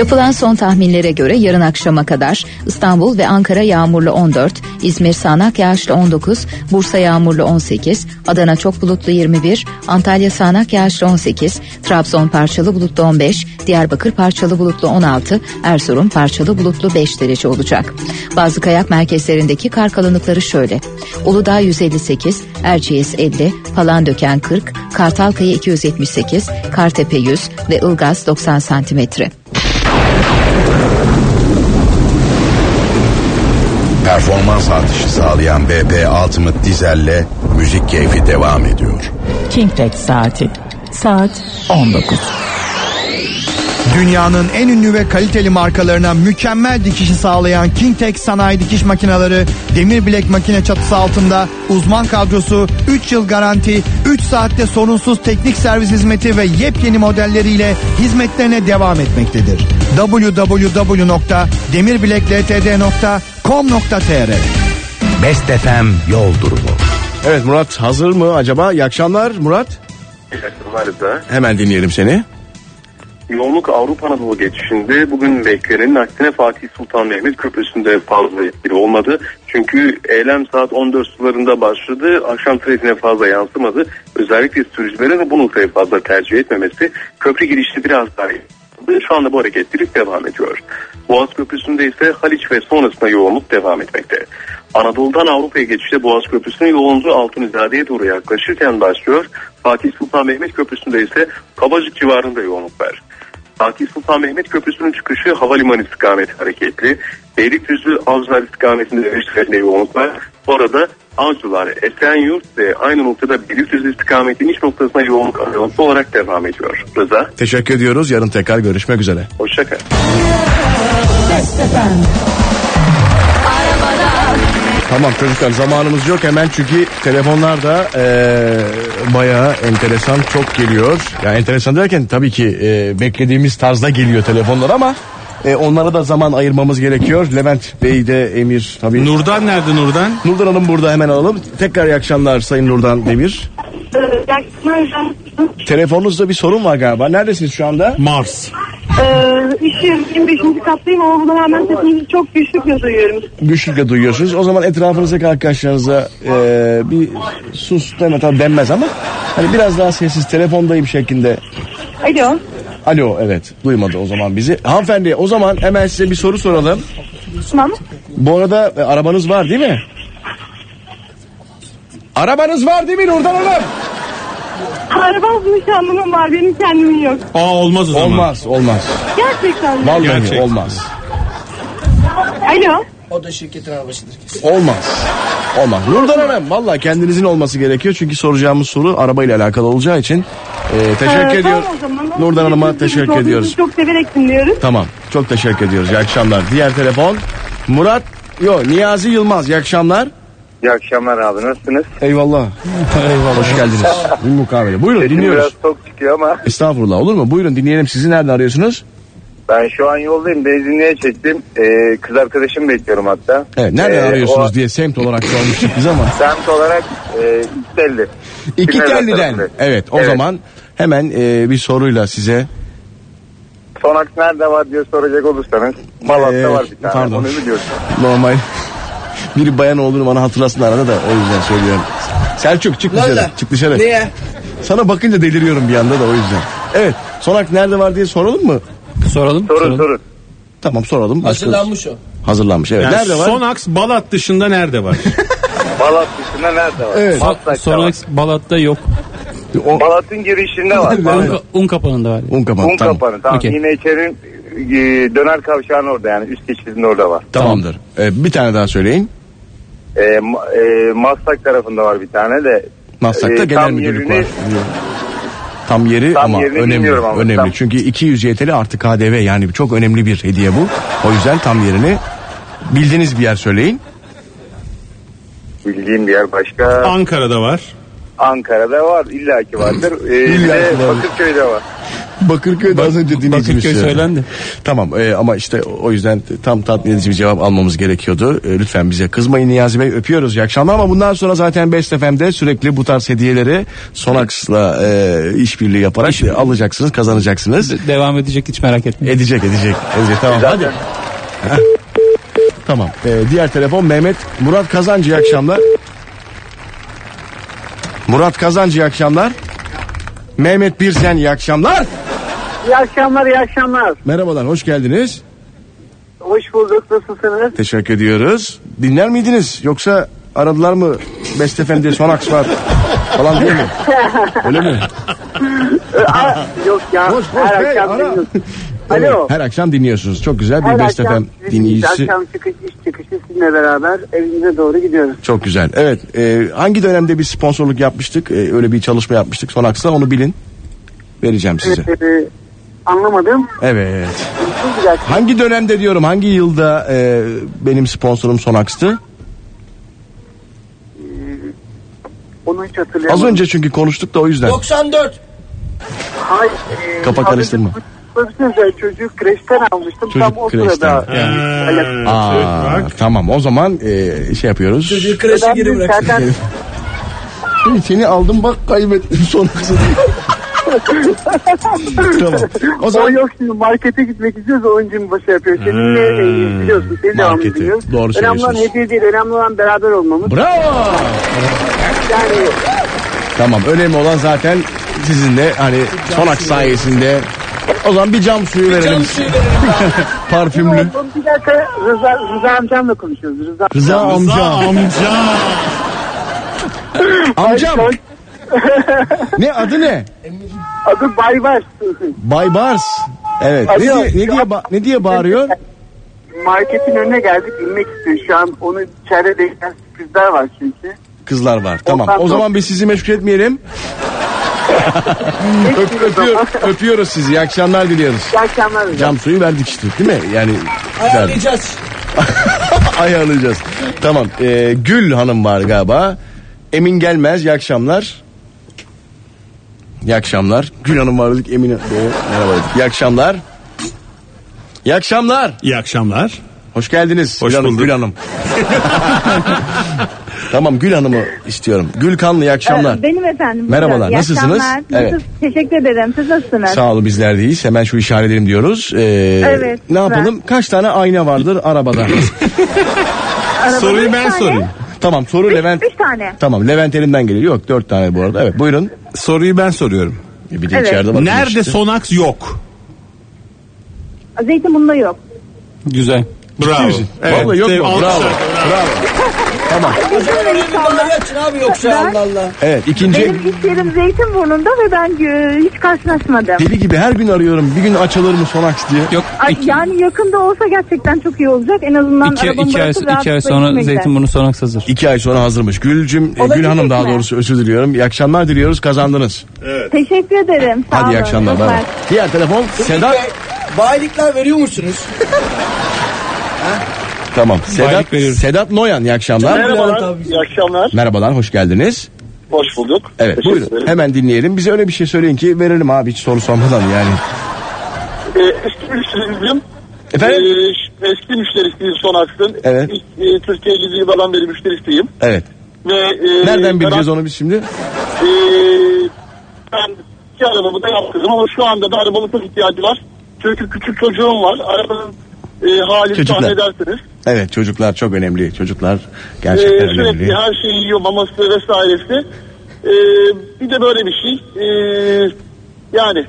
Yapılan son tahminlere göre yarın akşama kadar İstanbul ve Ankara yağmurlu 14, İzmir sağanak yağışlı 19, Bursa yağmurlu 18, Adana çok bulutlu 21, Antalya sağanak yağışlı 18, Trabzon parçalı bulutlu 15, Diyarbakır parçalı bulutlu 16, Erzurum parçalı bulutlu 5 derece olacak. Bazı kayak merkezlerindeki kar kalınlıkları şöyle. Uludağ 158, Erciyes 50, Palandöken 40, Kartalkaya 278, Kartepe 100 ve Ilgaz 90 santimetre. Performans artışı sağlayan BP Ultimate dizelle müzik keyfi devam ediyor. Kingtech saati. Saat 19. Dünyanın en ünlü ve kaliteli markalarına mükemmel dikişi sağlayan Kingtech sanayi dikiş makineleri demir bilek makine çatısı altında uzman kadrosu 3 yıl garanti 3 saatte sorunsuz teknik servis hizmeti ve yepyeni modelleriyle hizmetlerine devam etmektedir. www.demirbilekltd.com.tr Best FM yol durumu. Evet Murat hazır mı acaba? İyi akşamlar Murat. İyi akşamlar da. Hemen dinleyelim seni. Yoğunluk Avrupa Anadolu geçişinde bugün beklenenin aksine Fatih Sultan Mehmet Köprüsü'nde fazla etkili olmadı. Çünkü eylem saat 14 sularında başladı. Akşam trafiğine fazla yansımadı. Özellikle sürücülerin bu noktayı fazla tercih etmemesi köprü girişini biraz daha. Şu anda bu hareketlilik devam ediyor. Boğaz Köprüsü'nde ise Haliç ve sonrasında yoğunluk devam etmekte. Anadolu'dan Avrupa'ya geçişte Boğaz Köprüsü'nün yoğunluğu Altunizade'ye doğru yaklaşırken başlıyor. Fatih Sultan Mehmet Köprüsü'nde ise Kabacık civarında yoğunluk var. Fatih Sultan Mehmet Köprüsü'nün çıkışı havalimanı istikameti hareketli. Beylikdüzü Avcılar istikametinde ve yoğunluk var. Bu arada Avcılar, Esenyurt ve aynı noktada Beylikdüzü istikametinin iç noktasına yoğunluk aralıklı olarak devam ediyor. Rıza, Teşekkür ediyoruz. Yarın tekrar görüşmek üzere. hoşçakal. Tamam çocuklar zamanımız yok hemen çünkü telefonlar da eee bayağı enteresan çok geliyor. Yani enteresan derken tabii ki eee, beklediğimiz tarzda geliyor telefonlar ama e, onlara da zaman ayırmamız gerekiyor. Levent Bey de Emir tabii. Nurdan nerede Nurdan? Nurdan Hanım burada hemen alalım. Tekrar iyi akşamlar Sayın Nurdan Demir. Telefonunuzda bir sorun var galiba. Neredesiniz şu anda? Mars. Ee, iş yerim 25. kattayım ama buna rağmen sesinizi çok güçlükle duyuyorum. Güçlükle duyuyorsunuz. O zaman etrafınızdaki arkadaşlarınıza e, bir sus deme tabii denmez ama hani biraz daha sessiz telefondayım şeklinde. Alo. Alo evet duymadı o zaman bizi. Hanımefendi o zaman hemen size bir soru soralım. Tamam. Bu arada e, arabanız var değil mi? Arabanız var değil mi Nurdan Hanım? Arabam nişanlımın var benim kendimin yok. Aa olmaz o zaman. Olmaz olmaz. Gerçekten mi? Vallahi Gerçek. olmaz. Alo. O da şirketin arabasıdır kesin. Olmaz. Olmaz. Nurdan Hanım valla kendinizin olması gerekiyor. Çünkü soracağımız soru arabayla alakalı olacağı için e, teşekkür Ee, ediyoruz. tamam. Nurdan Hanım'a teşekkür ediyoruz. Çok severek dinliyoruz. Tamam. Çok teşekkür ediyoruz. İyi akşamlar. Diğer telefon. Murat. Yo Niyazi Yılmaz. İyi akşamlar. İyi akşamlar abi nasılsınız? Eyvallah. Eyvallah. Hoş geldiniz. Bir mukabele. Buyurun Sesim dinliyoruz. biraz tok çıkıyor ama Estağfurullah olur mu? Buyurun dinleyelim. Sizi nereden arıyorsunuz? ben şu an yoldayım benzinliğe çektim. Ee, kız arkadaşımı bekliyorum hatta. Evet. Nereden Ee, arıyorsunuz o- diye semt olarak sormuştuk biz ama. Semt olarak e, İkitelli. İki Kimler telliden. Evet o zaman hemen e, bir soruyla size. Sonak nerede var diye soracak olursanız. Malat'ta Ee, var bir tane pardon. onu biliyorsun. Normal. Bir bayan olduğunu bana hatırlasın arada da o yüzden söylüyorum. Selçuk çık dışarı. Lala. Çık dışarı. Niye? Sana bakınca deliriyorum bir anda da o yüzden. Evet. Sonak nerede var diye soralım mı? Soralım. Sorun sorun. Tamam soralım. Başka- Hazırlanmış o. Hazırlanmış evet. Yani nerede var? Sonax Balat dışında nerede var? Balat dışında nerede var? Evet. Var. Sonax Balat'ta yok. Balat'ın girişinde var. Un, un kapanında var. Un kapanı. Un tamam. kapanı tamam. Okey. Yine içerinin e, döner kavşağın orada yani üst geçidinin orada var. Tamamdır. Ee, bir tane daha söyleyin. E, e, Maslak tarafında var bir tane de. Maslak'ta E, genel müdürlük yerini- var. Tam yeri Tam ama önemli. ama önemli. tam- Çünkü 200 YTL artı KDV yani çok önemli bir hediye bu. O yüzden tam yerini bildiğiniz bir yer söyleyin. Bildiğim bir yer başka. Ankara'da var. Ankara'da var illaki vardır. Ee, İllaki de vardır. Bakırköy'de var. Bakırköy'de az önce dinleyicimiz Bakırköy söylendi. Tamam e, ama işte o yüzden tam tatmin edici bir cevap almamız gerekiyordu. E, lütfen bize kızmayın Niyazi Bey öpüyoruz iyi akşamlar ama bundan sonra zaten Best FM'de sürekli bu tarz hediyeleri Sonax'la e, işbirliği yaparak e, alacaksınız kazanacaksınız. Devam edecek hiç merak etmeyin. Edecek edecek. edecek. Tamam hadi. Tamam. E, diğer telefon Mehmet Murat Kazancı iyi akşamlar. Murat Kazancı iyi akşamlar. Mehmet Birsen iyi akşamlar. İyi akşamlar, iyi akşamlar. Merhabalar hoş geldiniz. Hoş bulduk, nasılsınız? Teşekkür ediyoruz. Dinler miydiniz? Yoksa aradılar mı Best FM diye Sonax var falan değil mi? Öyle mi? Aa, Yok ya, Boş, boş, her hey, akşam ara. Evet, Alo. her akşam dinliyorsunuz. Çok güzel bir Her Best FM dinleyicisi. Akşam çıkış, iş çıkışı sizinle beraber evimize doğru gidiyoruz. Çok güzel. Evet. e, hangi dönemde bir sponsorluk yapmıştık? E, öyle bir çalışma yapmıştık Sonax'la onu bilin. Vereceğim size. Ee, anlamadım. Evet. Hangi dönemde diyorum? Hangi yılda e, benim sponsorum Sonax'tı? Onu hiç hatırlayamadım. Az önce çünkü konuştuk da o yüzden. 94. Hayır. E, Kafa karıştırma. Tabii çocuk kreşten almıştım. Tam o Çocuk kreşten. sırada. Evet. Aa, tamam o zaman e, şey yapıyoruz. Çocuğu kreşe geri bir bırak. zaten- Seni aldım bak kaybettim Sonax'ı. tamam. O O, zaman yok şimdi markete gitmek istiyoruz oyuncunun başı yapıyor. Seninle e, biliyorsun seni Marketi, dinliyoruz. doğru Önemli olan hediye değil önemli olan beraber olmamız. bravo. Yani Tamam önemli olan zaten sizinle hani Sonax sayesinde o zaman bir cam suyu verelim. Cam suyu verelim. Parfümlü. bir dakika Rıza, Rıza amcamla konuşuyoruz. Rıza, Rıza amca. amca. Amcam. Ne adı ne? Adı Baybars. Bay Bars. Evet. Ne Alo. diye, ne diye, ba- ne diye bağırıyor? marketin önüne geldik inmek istiyor. Şu an onu içeride bekleyen sürprizler var çünkü. Kızlar var. Tamam. Ondan O zaman biz sizi meşgul etmeyelim. Öp- öpüyor- öpüyoruz sizi. İyi akşamlar diliyoruz. İyi akşamlar hocam. Cam suyu verdik işte değil mi? Yani verdik. Ayarlayacağız. ayarlayacağız. Tamam. Ee, Gül Hanım var galiba. Emin Gelmez. İyi akşamlar. İyi akşamlar. Gül Hanım var dedik. Emin Merhaba dedik. İyi akşamlar. İyi akşamlar. İyi akşamlar. Hoş geldiniz. Hoş Gül Hanım. bulduk. Gül Hanım. tamam Gül Hanım'ı istiyorum. Gül Kanlı iyi akşamlar. Ee, Benim efendim. Merhabalar. İyi nasılsınız? akşamlar. Evet. Nasıl- Teşekkür ederim. Siz nasılsınız? Sağ olun bizler deyiz. Hemen şu işaret edelim diyoruz. Ee, Evet, Ne yapalım? Kaç tane ayna vardır arabada? Arabada Soruyu üç ben tane. sorayım. Tamam soru Levent. Üç tane. Tamam Levent elinden geliyor. Yok dört tane bu arada. Evet buyurun. Soruyu ben soruyorum. Bir de Evet. içeride bakın Nerede işte. Sonax yok? Zeytinburnu'nda yok. Güzel. Bravo. misin? Vallahi yok mu? Alkışlar. Bravo. Bravo. Tamam. Bana açın abi yoksa Ben- Allah Allah. Evet ikinci Benim iş yerim Zeytinburnu'nda ve ben e, hiç karşılaşmadım. deli gibi her gün arıyorum. Bir gün açılır mı Sonax diye. Yok Ay, yani yakında olsa gerçekten çok iyi olacak. En azından iki, arabamı iki, ay, bırakıp iki ay sonra gitmeye gider. Zeytinburnu Sonax hazır. İki ay sonra hazırmış. Gülcüm, e, Gül Hanım daha mi? doğrusu özür diliyorum. İyi akşamlar diliyoruz. Kazandınız. Teşekkür ederim. Sağ Hadi iyi olun. akşamlar. Bay. Diğer telefon Sedat. Bayilikler veriyor musunuz? Tamam. Sedat, Baylık. Sedat Noyan iyi akşamlar. Merhabalar, iyi akşamlar. Merhabalar, hoş geldiniz. Hoş bulduk. Evet, Teşekkür buyurun. ederim. Hemen dinleyelim. Bize öyle bir şey söyleyin ki verelim abi hiç soru sormadan yani. Ee, eski müşterimizim. Efendim? Ee, eski müşterisiyim Sonax'ın. Evet. İlk, e, Türkiye 7 yıldan beri müşterisiyim. Evet. Ve, e, Nereden bileceğiz onu biz şimdi? Ee, ben iki arabamı da yaptırdım ama şu anda da arabamın çok ihtiyacı var. Çünkü küçük çocuğum var. Arabanın e, halini Çocuklar. tahmin edersiniz. Evet çocuklar çok önemli. Çocuklar Ee, gerçekten sürekli önemli. her şeyi yiyor maması vesairesi. Ee, bir de böyle bir şey. Ee, yani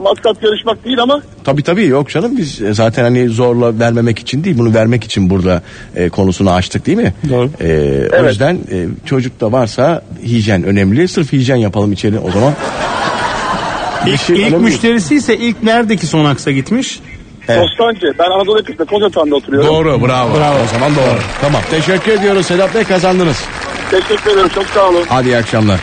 maksat yarışmak değil ama Tabii tabii yok canım biz zaten hani zorla vermemek için değil bunu vermek için burada e, konusunu açtık değil mi? Doğru. E, O yüzden e, çocuk da varsa hijyen önemli. Sırf hijyen yapalım içeri o zaman. İlk, şey ilk önemli. müşterisi ise ilk neredeki Sonax'a gitmiş? Evet. Bostancı. Ben Anadolu yakasında Kozyatan'da oturuyorum. Doğru bravo. O zaman doğru. Tamam teşekkür ediyoruz Sedat Bey kazandınız. Teşekkür ederim. Çok sağ olun. Hadi iyi akşamlar.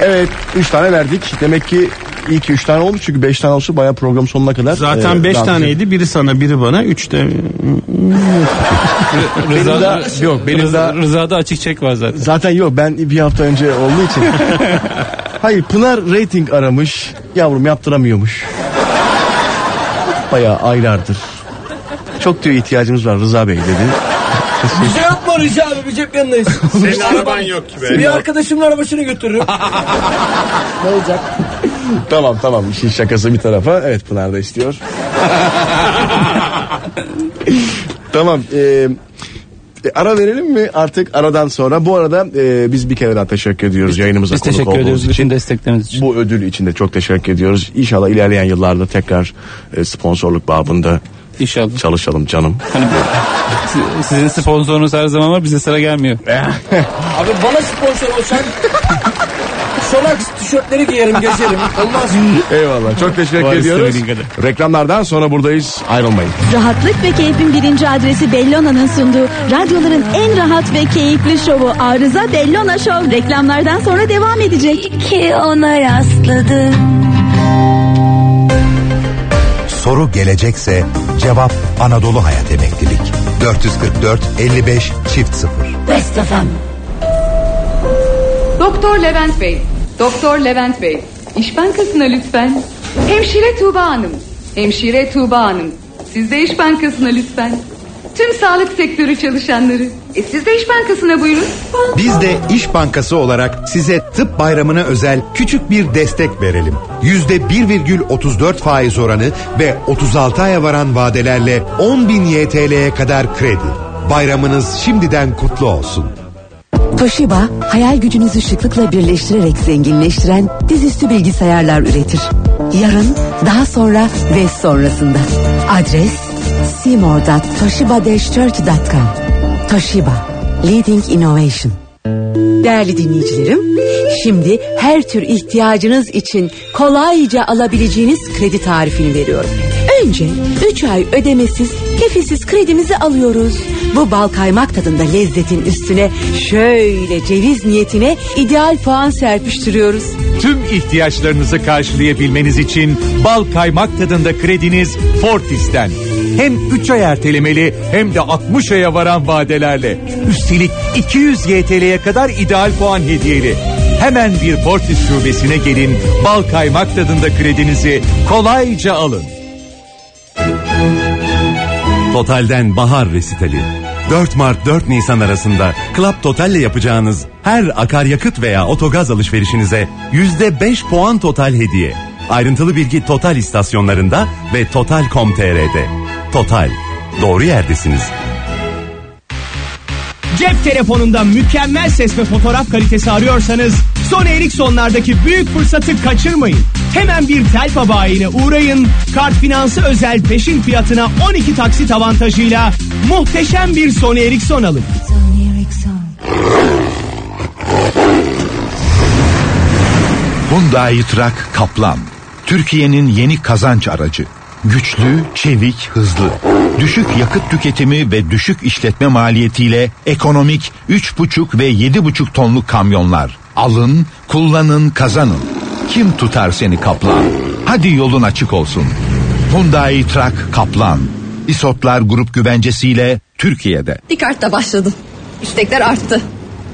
Evet 3 tane verdik. Demek ki iyi ki 3 tane olmuş çünkü 5 tane olsa bayağı program sonuna kadar. Zaten e, 5 devam taneydi. Biri sana biri bana. 3 de Benim daha yok benim Rıza, daha Rıza'da açık çek var zaten. Zaten yok ben bir hafta önce olduğu için. Hayır Pınar rating aramış. Yavrum yaptıramıyormuş. Bayağı aylardır. Çok diyor ihtiyacımız var Rıza Bey dedi. Bize yok mu Rica abi biz hep yanındayız. Senin araban yok ki be. Bir arkadaşımın arabasını götürürüm. ne olacak? tamam tamam işin şakası bir tarafa. Evet Pınar da istiyor. tamam. E, e, ara verelim mi artık aradan sonra? Bu arada e, biz bir kere daha teşekkür ediyoruz yayınımıza Biz konuk teşekkür olduğunuz ediyoruz için. bütün destekleriniz için. Bu ödül için de çok teşekkür ediyoruz. İnşallah ilerleyen yıllarda tekrar e, sponsorluk babında İnşallah. çalışalım canım. Hani si- sizin sponsorunuz her zaman var bize sıra gelmiyor. Abi bana sponsor olsan Sonax tişörtleri giyerim gezerim. Olmaz mı? Eyvallah çok teşekkür Var ediyoruz. istemediğin Reklamlardan sonra buradayız ayrılmayın. Rahatlık ve keyfin birinci adresi Bellona'nın sunduğu radyoların en rahat ve keyifli şovu Arıza Bellona Show reklamlardan sonra devam edecek. Ki ona rastladım. Soru gelecekse cevap Anadolu Hayat Emeklilik. 444 55 çift 0. Best FM. Doktor Levent Bey, Doktor Levent Bey, İş Bankası'na lütfen. Hemşire Tuğba Hanım, Hemşire Tuğba Hanım, siz de İş Bankası'na lütfen. Tüm sağlık sektörü çalışanları, e siz de İş Bankası'na buyurun. Biz de İş Bankası olarak size tıp bayramına özel küçük bir destek verelim. Yüzde 1,34 faiz oranı ve 36 aya varan vadelerle 10 bin YTL'ye kadar kredi. Bayramınız şimdiden kutlu olsun. Toshiba, hayal gücünüzü şıklıkla birleştirerek zenginleştiren dizüstü bilgisayarlar üretir. Yarın, daha sonra ve sonrasında. Adres seymour.toshiba-turkey.com Toshiba, Leading Innovation. Değerli dinleyicilerim, şimdi her tür ihtiyacınız için kolayca alabileceğiniz kredi tarifini veriyorum. Önce 3 ay ödemesiz kefesiz kredimizi alıyoruz. Bu bal kaymak tadında lezzetin üstüne şöyle ceviz niyetine ideal puan serpiştiriyoruz. Tüm ihtiyaçlarınızı karşılayabilmeniz için bal kaymak tadında krediniz Fortis'ten. Hem 3 ay ertelemeli hem de 60 aya varan vadelerle. Üstelik 200 YTL'ye kadar ideal puan hediyeli. Hemen bir Fortis şubesine gelin, bal kaymak tadında kredinizi kolayca alın. Total'den bahar resitali. 4 Mart 4 Nisan arasında Club Total'le yapacağınız her akaryakıt veya otogaz alışverişinize %5 puan total hediye. Ayrıntılı bilgi Total istasyonlarında ve Total.com.tr'de. Total. Doğru yerdesiniz. Cep telefonunda mükemmel ses ve fotoğraf kalitesi arıyorsanız Sony Ericsson'lardaki büyük fırsatı kaçırmayın. Hemen bir Telfa bayine uğrayın. Kart finansı özel peşin fiyatına 12 taksit avantajıyla muhteşem bir Sony Ericsson alın. Hyundai Trak Kaplan. Türkiye'nin yeni kazanç aracı. Güçlü, çevik, hızlı. Düşük yakıt tüketimi ve düşük işletme maliyetiyle ekonomik 3,5 ve 7,5 tonluk kamyonlar. Alın, kullanın, kazanın. Kim tutar seni Kaplan? Hadi yolun açık olsun. Hyundai Trak Kaplan. İsotlar grup güvencesiyle Türkiye'de. Bir kartla başladım. İstekler arttı.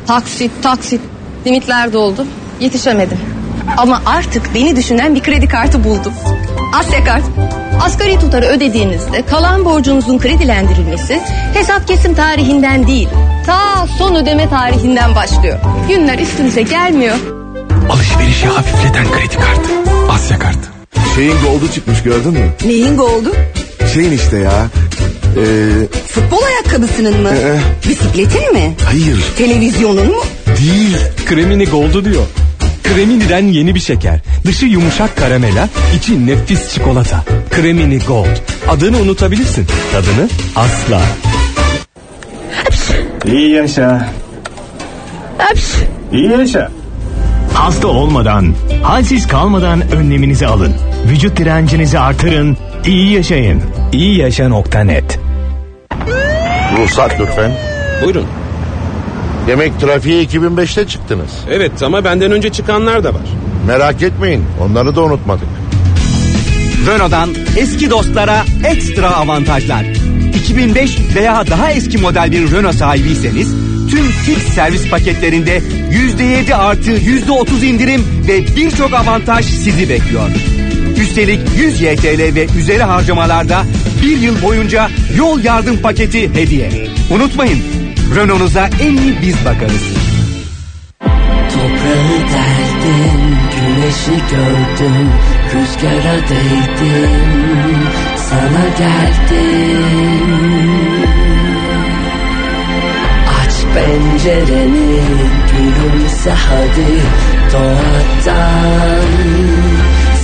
Taksit, taksit. Limitler doldu. Yetişemedim. Ama artık beni düşünen bir kredi kartı buldum. Asya Kart. Asgari tutarı ödediğinizde kalan borcunuzun kredilendirilmesi hesap kesim tarihinden değil, ta son ödeme tarihinden başlıyor. Günler üstünüze gelmiyor. Alışverişi hafifleten kredi kartı. Asya Kart. Şeyin goldu çıkmış gördün mü? Neyin oldu? Şeyin işte ya. Ee, Futbol ayakkabısının mı? Ee. Bisikletin mi? hayır. Televizyonun mu? Değil. Kremini Gold'u diyor. Kremini'den yeni bir şeker. Dışı yumuşak karamela, içi nefis çikolata. Kremini Gold. Adını unutabilirsin. Tadını asla. İyi yaşa. İyi yaşa. Hasta olmadan, halsiz kalmadan önleminizi alın. Vücut direncinizi artırın, iyi yaşayın. İyi yaşa.net Ruhsat lütfen. Buyurun. Demek trafiğe 2005'te çıktınız. Evet ama benden önce çıkanlar da var. Merak etmeyin onları da unutmadık. Renault'dan eski dostlara ekstra avantajlar. 2005 veya daha eski model bir Renault sahibiyseniz tüm fix servis paketlerinde %7 artı %30 indirim ve birçok avantaj sizi bekliyor. Üstelik 100 YTL ve üzeri harcamalarda bir yıl boyunca yol yardım paketi hediye. Unutmayın Renault'uza en iyi biz bakarız. Toprağı deldim, güneşi gördüm, rüzgara değdim, sana geldim. Aç pencereni, gülümse hadi doğadan,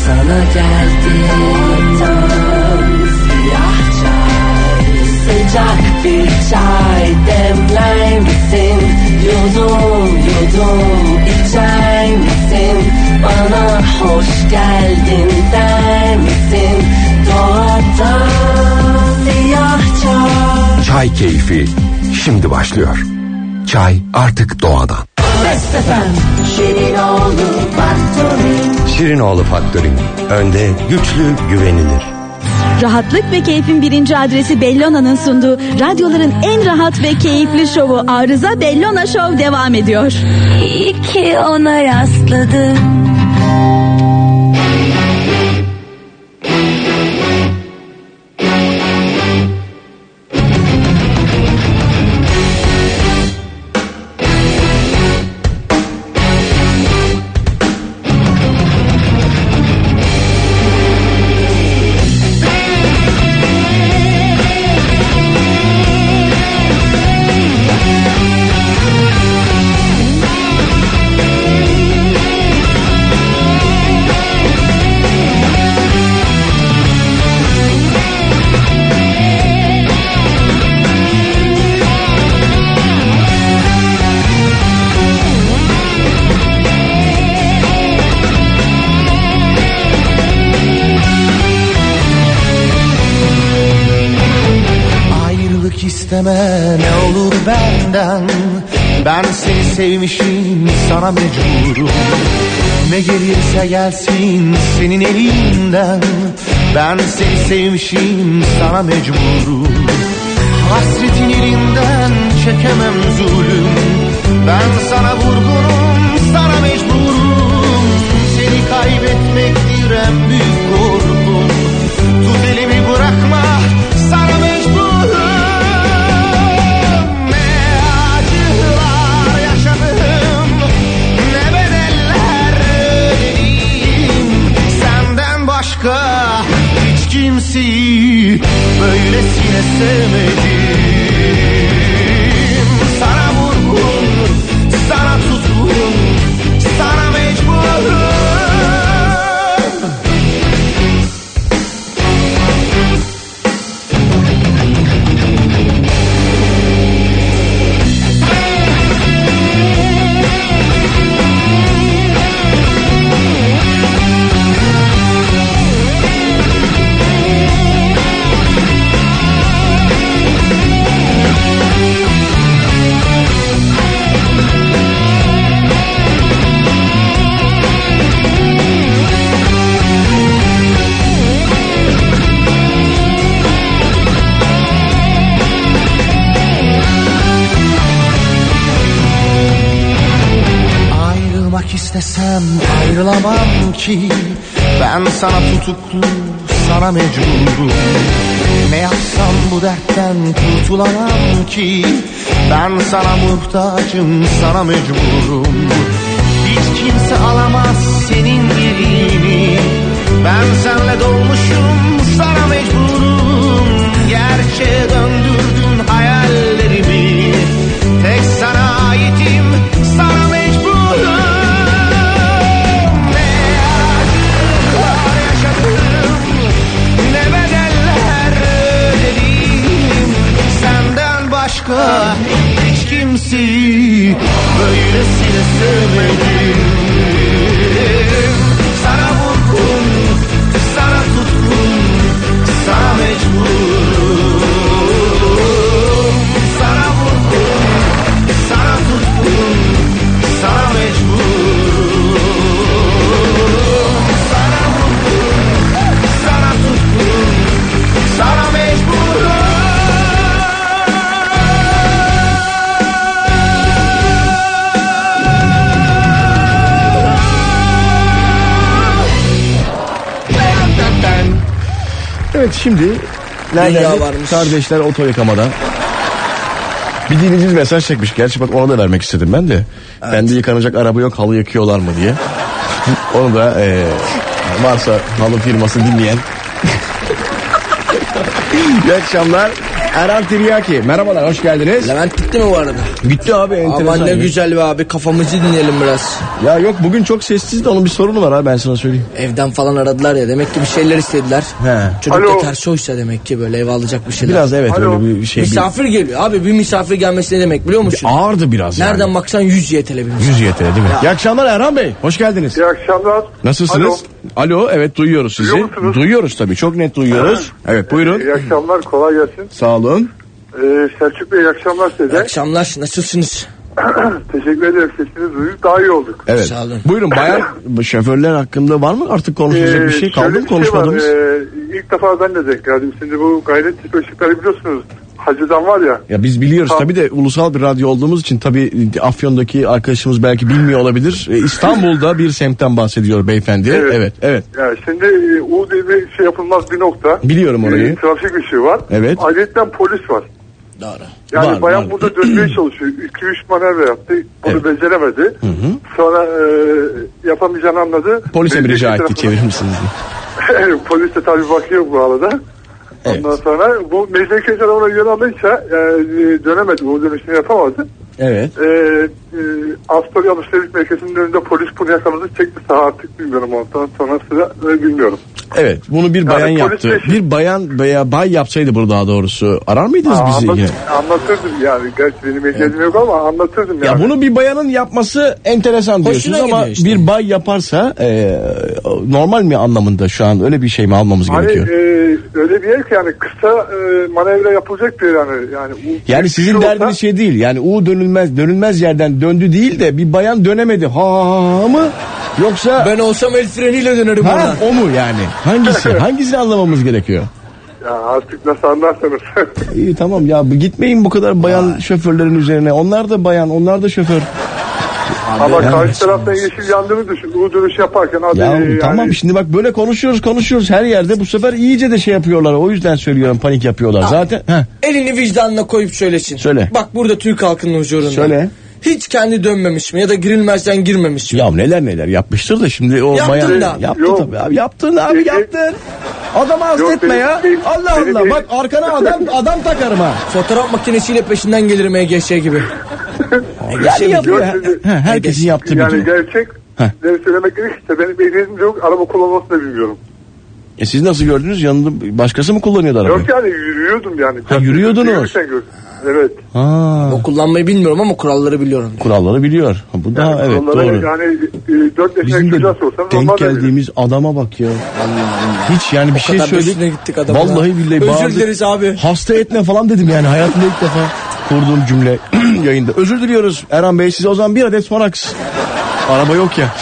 sana geldim. Çay, sıcak bir çay demler misin? Yudum yudum içer misin? Bana hoş geldin der misin? Doğadan siyah çay. Çay keyfi şimdi başlıyor. Çay artık doğadan. Bestefem, Şirinoğlu Factory. Şirinoğlu Factory. Önde, güçlü, güvenilir. Rahatlık ve keyfin birinci adresi Bellona'nın sunduğu radyoların en rahat ve keyifli şovu Arıza Bellona Show devam ediyor. İyi ki ona rastladım. Mecburum Ne gelirse gelsin senin elinden. Ben seni sevmişim sana mecburum. Hasretin elinden çekemem zulüm. Ben sana vurgunum se me. Muhtacım sana mecburum. Hiç kimse alamaz senin yerini Ben senle dolmuşum to you. Evet şimdi nereden varmış. kardeşler oto yıkamadan bir dinleyicimiz mesaj çekmiş. Gerçi bak ona da vermek istedim ben de. Bende yıkanacak araba yok halı yıkıyorlar mı diye. Onu da e, varsa halı firması dinleyen. İyi akşamlar. Erhan Tiryaki. Merhabalar hoş geldiniz. Levent gitti mi bu arada? Gitti abi enteresan. Aman ne güzel be abi kafamızı dinleyelim biraz. Ya yok bugün çok sessiz de onun bir sorunu var abi ben sana söyleyeyim. Evden falan aradılar ya demek ki bir şeyler istediler. He. Çocuk Alo. da ters oysa demek ki böyle ev alacak bir şeyler. Biraz evet öyle bir şey. Misafir geliyor abi bir misafir gelmesi ne demek biliyor musun? Ağırdı biraz yani. Nereden baksan 100 YTL bir misafir. 100 YTL değil mi? İyi akşamlar Erhan Bey. Hoş geldiniz. İyi akşamlar. Nasılsınız? Alo. evet duyuyoruz sizi. Duyuyor musunuz? Duyuyoruz tabii çok net duyuyoruz. Evet buyurun. İyi akşamlar kolay gelsin. Sağ olun. Ee, Selçuk Bey iyi akşamlar size. İyi akşamlar nasılsınız? Teşekkür ederim sesinizi duyduk daha iyi olduk. Evet. Buyurun bayan şoförler hakkında var mı artık konuşacak bir şey kaldı şöyle mı bir şey var. konuşmadığımız? Ee, ilk defa ben de denk geldim. Şimdi bu gayret tipi ışıkları biliyorsunuz. Hacı'dan var ya. Ya biz biliyoruz Tam- tabii de ulusal bir radyo olduğumuz için tabii Afyon'daki arkadaşımız belki bilmiyor olabilir. E, İstanbul'da bir semtten bahsediyor beyefendi. Evet, evet. evet. Yani şimdi e, U diye bir şey yapılmaz bir nokta. Biliyorum orayı. Ee, trafik ışığı var. Evet. Ayrıca polis var. Doğru. Yani Var, bayan var. burada dönmeye çalışıyor. 2-3 manevra yaptı. Bunu beceremedi. Sonra e, yapamayacağını anladı. Polise Belediye rica etti çevirir misiniz diye. Polis de tabii bakıyor bu arada. Ondan sonra bu mesleki tarafına yön alınca yani dönemedi. Bu dönüşünü yapamadı. Evet. Ee, e, Astori Alışveriş Merkezi'nin önünde polis bunu yakaladı çekti sağa artık bilmiyorum ondan sonrası e, bilmiyorum. Evet bunu bir bayan polis yaptı. peşi- Bir bayan veya bay yapsaydı bunu daha doğrusu. Arar mıydınız Aa, bizi anlat- yine? Anlatırdım yani. Gerçi benim ehliyetім yok ama anlatırdım Ya yani. bunu bir bayanın yapması enteresan diyorsunuz Hoşuna ama işte. bir bay yaparsa e, normal mi anlamında şu an öyle bir şey mi almamız Hani gerekiyor? e, öyle bir yer ki yani kısa e, manevra yapılacak bir yer yani. Yani, Yani sizin şu olsa- derdiniz şey değil. Yani U dönülmez dönülmez yerden döndü değil de bir bayan dönemedi. Ha, ha, ha mı? Yoksa Ben olsam el freniyle dönerim ha, oradan. o mu yani? Hangisi? Hangisini anlamamız gerekiyor? Ya artık nasıl anlarsanız. İyi tamam ya gitmeyin bu kadar bayan şoförlerin üzerine. Onlar da bayan, onlar da şoför. Ama yani- karşı taraftan yeşil yandığını düşün. U dönüş yaparken hadi Ya yani, tamam şimdi bak böyle konuşuyoruz konuşuyoruz her yerde bu sefer iyice de şey yapıyorlar. O yüzden söylüyorum panik yapıyorlar. Zaten heh, Elini vicdanına koyup söylesin. Söyle. Bak burada Türk halkının huzurunda. Söyle. Hiç kendi dönmemiş mi ya da girilmezden girmemiş mi? ya neler neler yapmıştır da şimdi o Yaptın bayan da. yaptı Yok. tabii abi yaptın abi yaptın. Adamı hasretme ya. benim- Allah Allah benim- bak arkana adam adam takarım ha. Fotoğraf makinesiyle peşinden gelirim EGS gibi. Yani yapıyor. Yok, şimdi- He, herkesin yaptığı bir yani gerçek ne söylemek gerekirse benim ehliyetim yok araba kullanmasını da bilmiyorum. E siz nasıl gördünüz? Yanında başkası mı kullanıyordu arabayı? Yok yani yürüyordum yani. Ha, yürüyordunuz. Evet. Ha, O kullanmayı bilmiyorum ama kuralları biliyorum. kuralları biliyor. Ha, bu da Yani evet doğru. Yani e, 4 yaşındaki çocuğa denk geldiğimiz adama bak ya. Hiç yani bir O şey söyledik. gittik adamın Vallahi billahi Özür dileriz abi. Hasta etme falan dedim yani hayatımda ilk defa kurduğum cümle yayında. Özür diliyoruz Erhan Bey size o zaman bir adet Sonax. Araba yok ya.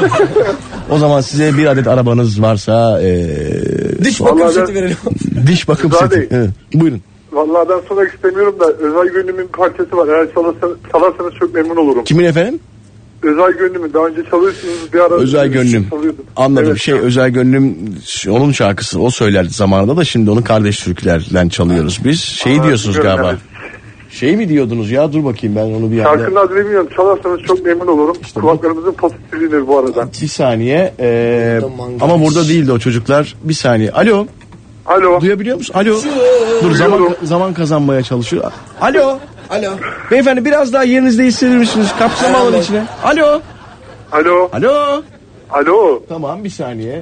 o zaman size bir adet arabanız varsa eee, Diş bakım Vallahi seti ben- verelim. diş bakım Rıza seti. Bey. Evet, buyurun. Vallahi ben sormak istemiyorum da Özay Gönlüm'ün parçası var. Eğer çalarsanız, çalarsanız çok memnun olurum. Kimin efendim? Özay Gönlüm'ün daha önce çalıyorsunuz bir ara. Özel gönlüm. Anladım. Evet. Şey özel gönlüm onun şarkısı. O söylerdi zamanında da şimdi onu kardeş Türklerle çalıyoruz biz. Şeyi Aa, diyorsunuz galiba. Şey mi diyordunuz ya dur bakayım ben onu bir Şarkının anda. adını bilmiyorum. Çalarsanız çok memnun olurum. Kulaklarımızın pozitifliğidir bu arada. Bir saniye. ee, ama burada değildi o çocuklar. Bir saniye. Alo. Alo. Duyabiliyor musun? Alo. Dur zaman zaman kazanmaya çalışıyor. Alo. Alo. Beyefendi biraz daha yerinizde hissedilir misiniz? Kapsama alın içine. Alo. Alo. Alo. Alo. Tamam bir saniye.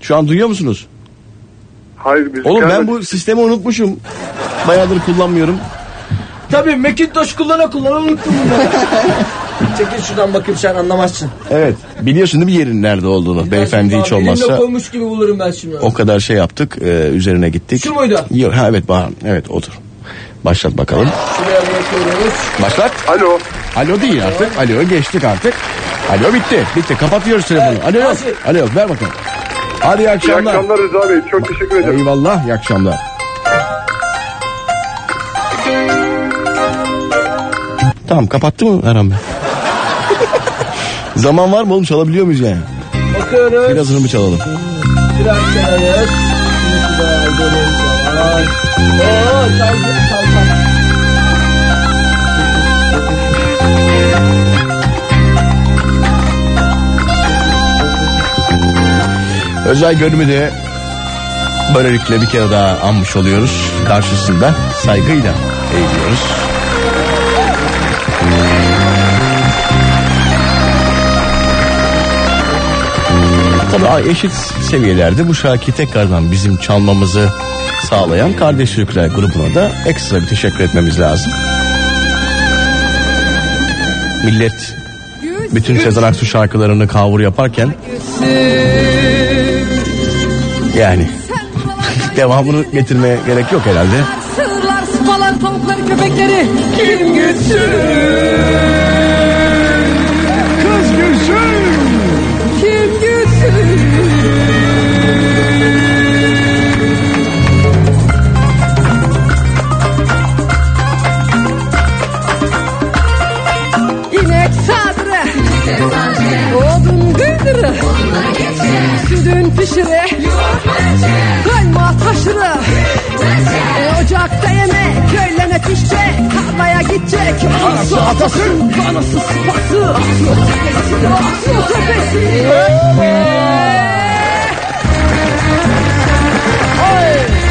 Şu an duyuyor musunuz? Hayır müzik Oğlum ben gelmedi. bu sistemi unutmuşum. Bayağıdır kullanmıyorum. Tabii Macintosh kullana kullana unuttum bunları. Çekil şuradan bakayım sen anlamazsın. Evet. Biliyorsun değil mi yerin nerede olduğunu? Beyefendi hiç Elimle olmazsa koymuş gibi bulurum ben şimdi. o kadar şey yaptık. e, üzerine gittik. Şu muydu? Yok, ha evet Bahar. Evet odur. Başlat bakalım. Şuraya bırakıyoruz. Başlat. Alo. Alo değil artık. Alo geçtik artık. Alo bitti. Bitti. Kapatıyoruz telefonu. Alo yok. Alo yok. Ver bakalım. Hadi iyi İyi akşamlar. akşamlar Rıza Bey. Çok teşekkür ederim. Eyvallah. İyi akşamlar. Tamam kapattı mı Erhan Bey? Zaman var mı oğlum çalabiliyor muyuz yani? Bakıyoruz. Birazını mı çalalım? Biraz zaman. Oo çaldım çaldım. Özel gönlümü de böylelikle bir kere daha anmış oluyoruz. Karşısında saygıyla eğiliyoruz. Tabii eşit seviyelerde bu şarkıyı tekrardan bizim çalmamızı sağlayan Kardeş Türkler grubuna da ekstra bir teşekkür etmemiz lazım. Millet bütün Sezen Aksu şarkılarını kavur yaparken yani devamını getirmeye gerek yok herhalde. Sığırlar, sıpalar, tavukları, köpekleri kim gütsün? Sütün pişire, kayma taşırı, e, ocakta yemek, köylene pişecek, tarlaya gidecek, anası atası, kanısı sıpası, tepesi, aslı tepesi. Hey!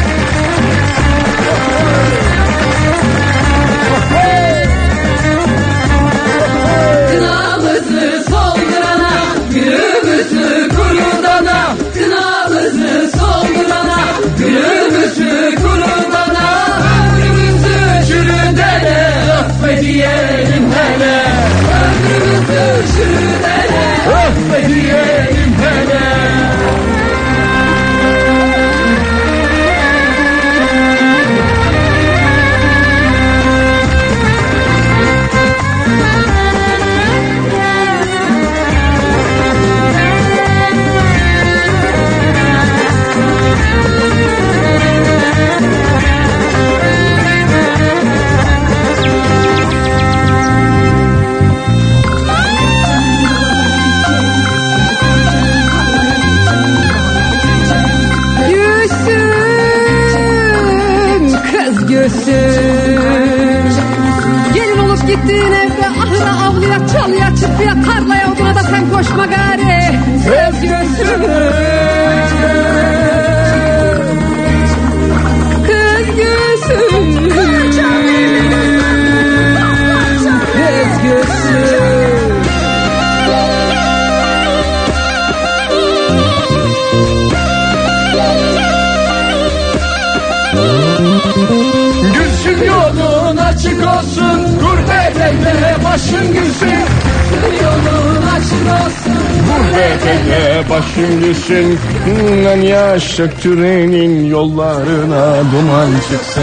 Yaşlık türenin yollarına duman çıksın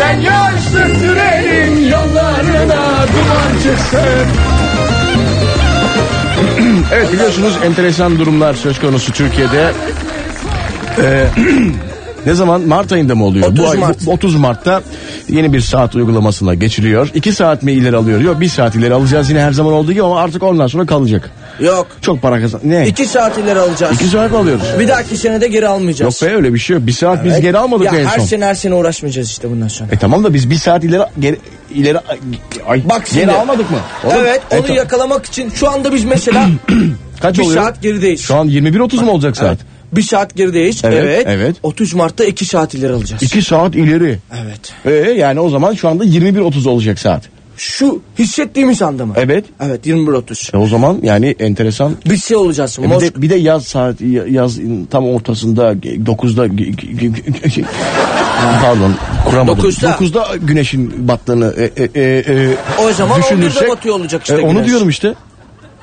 Ben yaşlı türenin yollarına duman çıksın Evet biliyorsunuz enteresan durumlar söz konusu Türkiye'de. Ee, ne zaman? Mart ayında mı oluyor? 30 Bu ay- Mart. bu- 30 Mart'ta yeni bir saat uygulamasına geçiliyor. 2 saat mi ileri alıyor? Yok 1 saat ileri alacağız yine her zaman olduğu gibi ama artık ondan sonra kalacak. Yok. Çok para kazan. Ne? İki saat ileri alacağız. 2 saat alıyoruz? Bir dahaki senede geri almayacağız. Yok be öyle bir şey yok. Bir saat biz Evet. geri almadık ya en her son. sene her sene uğraşmayacağız işte bundan sonra. E tamam da biz bir saat ileri geri, ileri ay, Bak geri şimdi. almadık mı? Oğlum, evet e onu ta- yakalamak için şu anda biz mesela Kaç bir oluyor? saat gerideyiz. Şu an 21.30 mu olacak saat? Evet. Bir saat gerideyiz. Evet, Evet. evet. 30 Mart'ta iki saat ileri alacağız. 2 saat ileri. Evet. Ee, yani o zaman şu anda 21.30 olacak saat. Şu hissettiğimiz anda mı? Evet. Evet 21.30. E o zaman yani enteresan. Bir şey olacağız. E bir, de, bir de yaz saat yaz tam ortasında 9'da ge- ge- ge- ge- pardon kuramadım. Dokuzda. 9'da güneşin battığını e, e, e, e, O zaman düşünürsek 11'de batıyor olacak işte e, onu güneş. diyorum işte.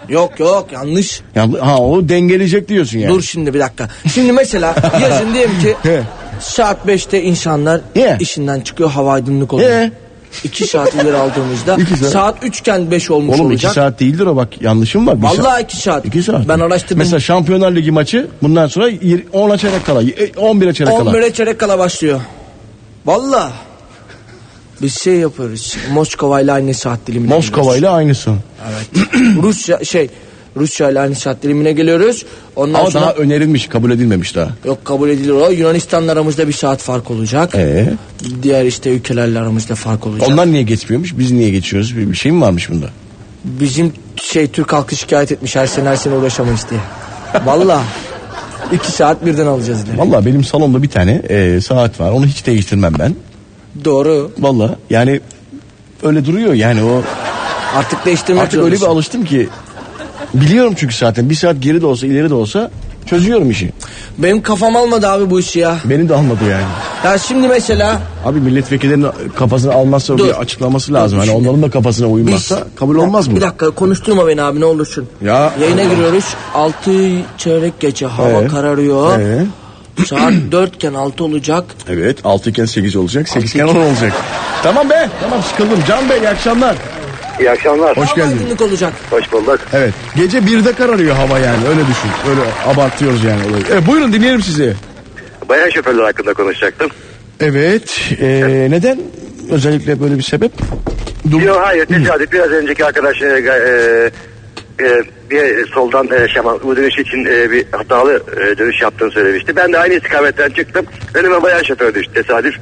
Yok yok yanlış. Yani, ha o dengeleyecek diyorsun yani. Dur şimdi bir dakika. Şimdi mesela yazın diyelim ki saat 5'te insanlar işinden çıkıyor hava aydınlık oluyor. İki saat ileri aldığımızda İki saat. saat 3 iken 5 olmuş Oğlum olacak. 2 saat değildir o bak yanlışım var. Bir Vallahi saat. 2 saat. 2 saat. Ben araştırdım. Mesela Şampiyonlar Ligi maçı bundan sonra 10'a çeyrek kala, e, 11'e çeyrek kala. 11'e çeyrek kala başlıyor. Valla. Biz şey yapıyoruz. Moskova ile aynı saat dilimine Moskova ile aynısı. Evet. Rusya şey Rusya ile aynı saat dilimine geliyoruz. Ondan Ama sonra daha önerilmiş, kabul edilmemiş daha. yok kabul edilir o. Yunanistan'la aramızda bir saat fark olacak. Ee? Diğer işte ülkelerle aramızda fark olacak. Onlar niye geçmiyormuş? Biz niye geçiyoruz? Bir, bir şey mi varmış bunda? Bizim şey Türk halkı şikayet etmiş her sene her sene uğraşamayız diye. Valla. iki saat birden alacağız ileri. Vallahi benim salonda bir tane e, saat var. Onu hiç değiştirmem ben. Doğru. Vallahi yani öyle duruyor yani o. Artık değiştirmek Artık öyle bir alıştım ki. Biliyorum çünkü zaten bir saat geri de olsa ileri de olsa çözüyorum işi. Benim kafam almadı abi bu işi ya. Beni de almadı yani. Ya şimdi mesela Abi milletvekillerinin kafasını almazsa Dur. bir açıklaması lazım. Hani onların da kafasına uymazsa kabul olmaz bu. Bir dakika konuşturma beni abi ne olursun. Ya. Yayına giriyoruz. 6 çeyrek geçe hava Ee? kararıyor. Ee? Saat 4 iken 6 olacak. Evet 6 iken 8 olacak 8 iken 10 olacak. Tamam be tamam sıkıldım. Can Bey iyi akşamlar. İyi akşamlar. Hoş geldin. Aydınlık olacak. Hoş bulduk. Evet gece 1'de kararıyor hava yani öyle düşün. Öyle abartıyoruz yani olayı. Evet buyurun dinleyelim sizi. Bayan şoförler hakkında konuşacaktım. Evet ee, neden özellikle böyle bir sebep? Yok hayır tesadüf biraz önceki arkadaş e, e, e, bir soldan e, şaman bu dönüş için e, bir hatalı e, dönüş yaptığını söylemişti. Ben de aynı istikametten çıktım. Önüme bayan şoför düştü tesadüf.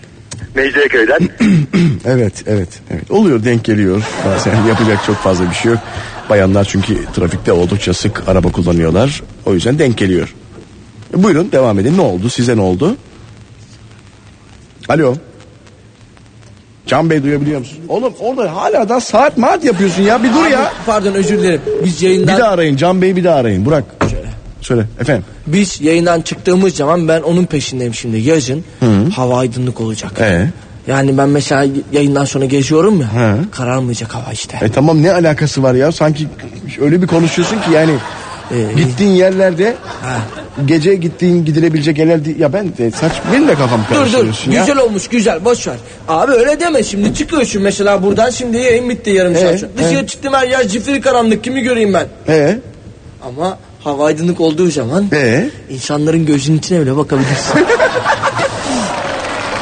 Mecidiyeköy'den. Evet evet evet oluyor denk geliyor. Bazen yapacak çok fazla bir şey yok. Bayanlar çünkü trafikte oldukça sık araba kullanıyorlar. O yüzden denk geliyor. E, Buyurun devam edin. Ne oldu? Size ne oldu? Alo. Can Bey duyabiliyor musun? Oğlum orada hala da saat maat yapıyorsun ya. Bir dur Abi, ya. Pardon özür dilerim. Biz Bir yayından daha arayın. Can Bey'i bir daha arayın. Burak. Söyle. Söyle efendim. biz yayından çıktığımız zaman ben onun peşindeyim şimdi. Yazın Hı. hava aydınlık olacak. Ee? Yani ben mesela yayından sonra geziyorum ya. Hı. Kararmayacak hava işte. E tamam ne alakası var ya? Sanki öyle bir konuşuyorsun ki yani Ee, gittiğin yerlerde gece gittiğin gidilebilecek yerler değil. Ya ben de saç benim de kafam Dur dur ya. güzel olmuş güzel boş ver. Abi öyle deme şimdi çıkıyorsun mesela buradan şimdi yayın bitti yarım Ee, saat. Dışarı ee. çıktım her yer cifiri karanlık kimi göreyim ben. Ee? Ama hava aydınlık olduğu zaman Ee? insanların gözünün içine bile bakabilirsin.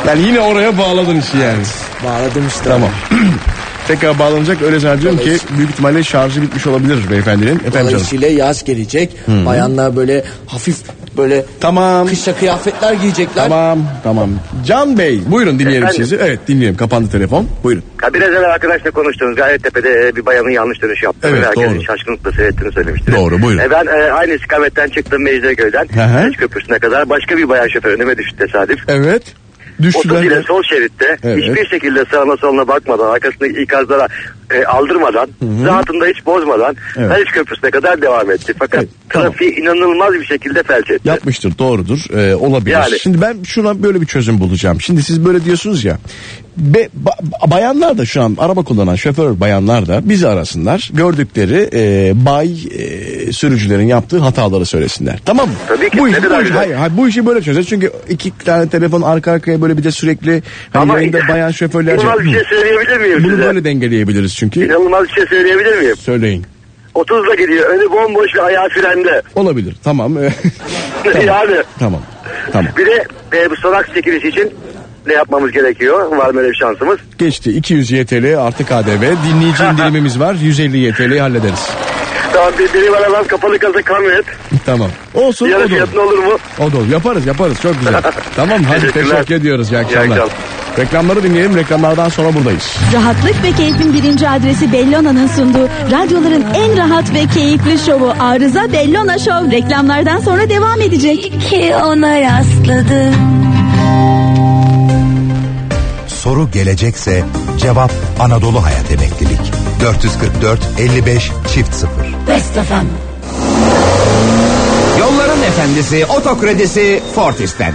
Yani yine oraya bağladın işi yani. Bağladım işte. Tamam. Tekrar bağlanacak öyle zannediyorum ki büyük ihtimalle şarjı bitmiş olabilir beyefendinin. Efendim canım. Dolayısıyla yaz gelecek. Hı. Bayanlar böyle hafif böyle tamam. kışa kıyafetler giyecekler. Tamam tamam. Can Bey buyurun dinleyelim Efendim? sizi. Evet dinleyelim kapandı telefon. Buyurun. Ya biraz evvel arkadaşla konuştunuz. Gayrettepe'de e, bir bayanın yanlış dönüş yaptı. Evet, Herkesin doğru. şaşkınlıkla seyrettiğini söylemiştiniz. Doğru, buyurun. E, ben e, aynı istikametten çıktım Mecidiyeköy'den. Köprüsü'ne kadar. Başka bir bayan şoför önüme düştü tesadüf. Evet. Düştüler. Otuz ile sol şeritte Evet. hiçbir şekilde sağına soluna bakmadan arkasındaki ikazlara e, aldırmadan rahatında hiç bozmadan Evet. Haliç Köprüsü'ne kadar devam etti. Fakat trafiği inanılmaz bir şekilde felç etti. Yapmıştır doğrudur Ee, olabilir. Yani. Şimdi ben şuna böyle bir çözüm bulacağım. Şimdi siz böyle diyorsunuz ya. Be, ba- bayanlar da şu an araba kullanan şoför bayanlar da bizi arasınlar. Gördükleri e, bay e, sürücülerin yaptığı hataları söylesinler. Tamam mı? Tabii ki, Bu işi, bu, işi, hayır, hayır, bu işi böyle çözeceğiz. Çünkü iki tane telefon arka arkaya böyle bir de sürekli hani Ama yayında bayan şoförler. İnanılmaz bir şey Bunu böyle dengeleyebiliriz çünkü. İnanılmaz bir şey söyleyebilir miyim? Söyleyin. 30'la gidiyor. Önü bomboş ve ayağı frende. Olabilir tamam. yani tamam. Tamam. bir de e, bu sonak çekilişi için ne yapmamız gerekiyor? Var mı öyle bir şansımız? Geçti 200 YTL artı KDV. Dinleyici indirimimiz var. 150 YTL'yi hallederiz. Tamam bir benim arabam kapalı kasa kamyonet. Tamam. Olsun Yarı o da olur. olur mu? O da olur. Yaparız yaparız çok güzel. tamam hadi teşekkür ediyoruz. İyi İyi akşamlar. akşamlar. Reklamları dinleyelim. Reklamlardan sonra buradayız. Rahatlık ve keyfin birinci adresi Bellona'nın sunduğu radyoların en rahat ve keyifli şovu Arıza Bellona Show reklamlardan sonra devam edecek. Ki ona rastladım. Soru gelecekse cevap Anadolu Hayat Emeklilik. 444 55 çift 0. Best FM. Yolların efendisi otokredisi Fortis'ten.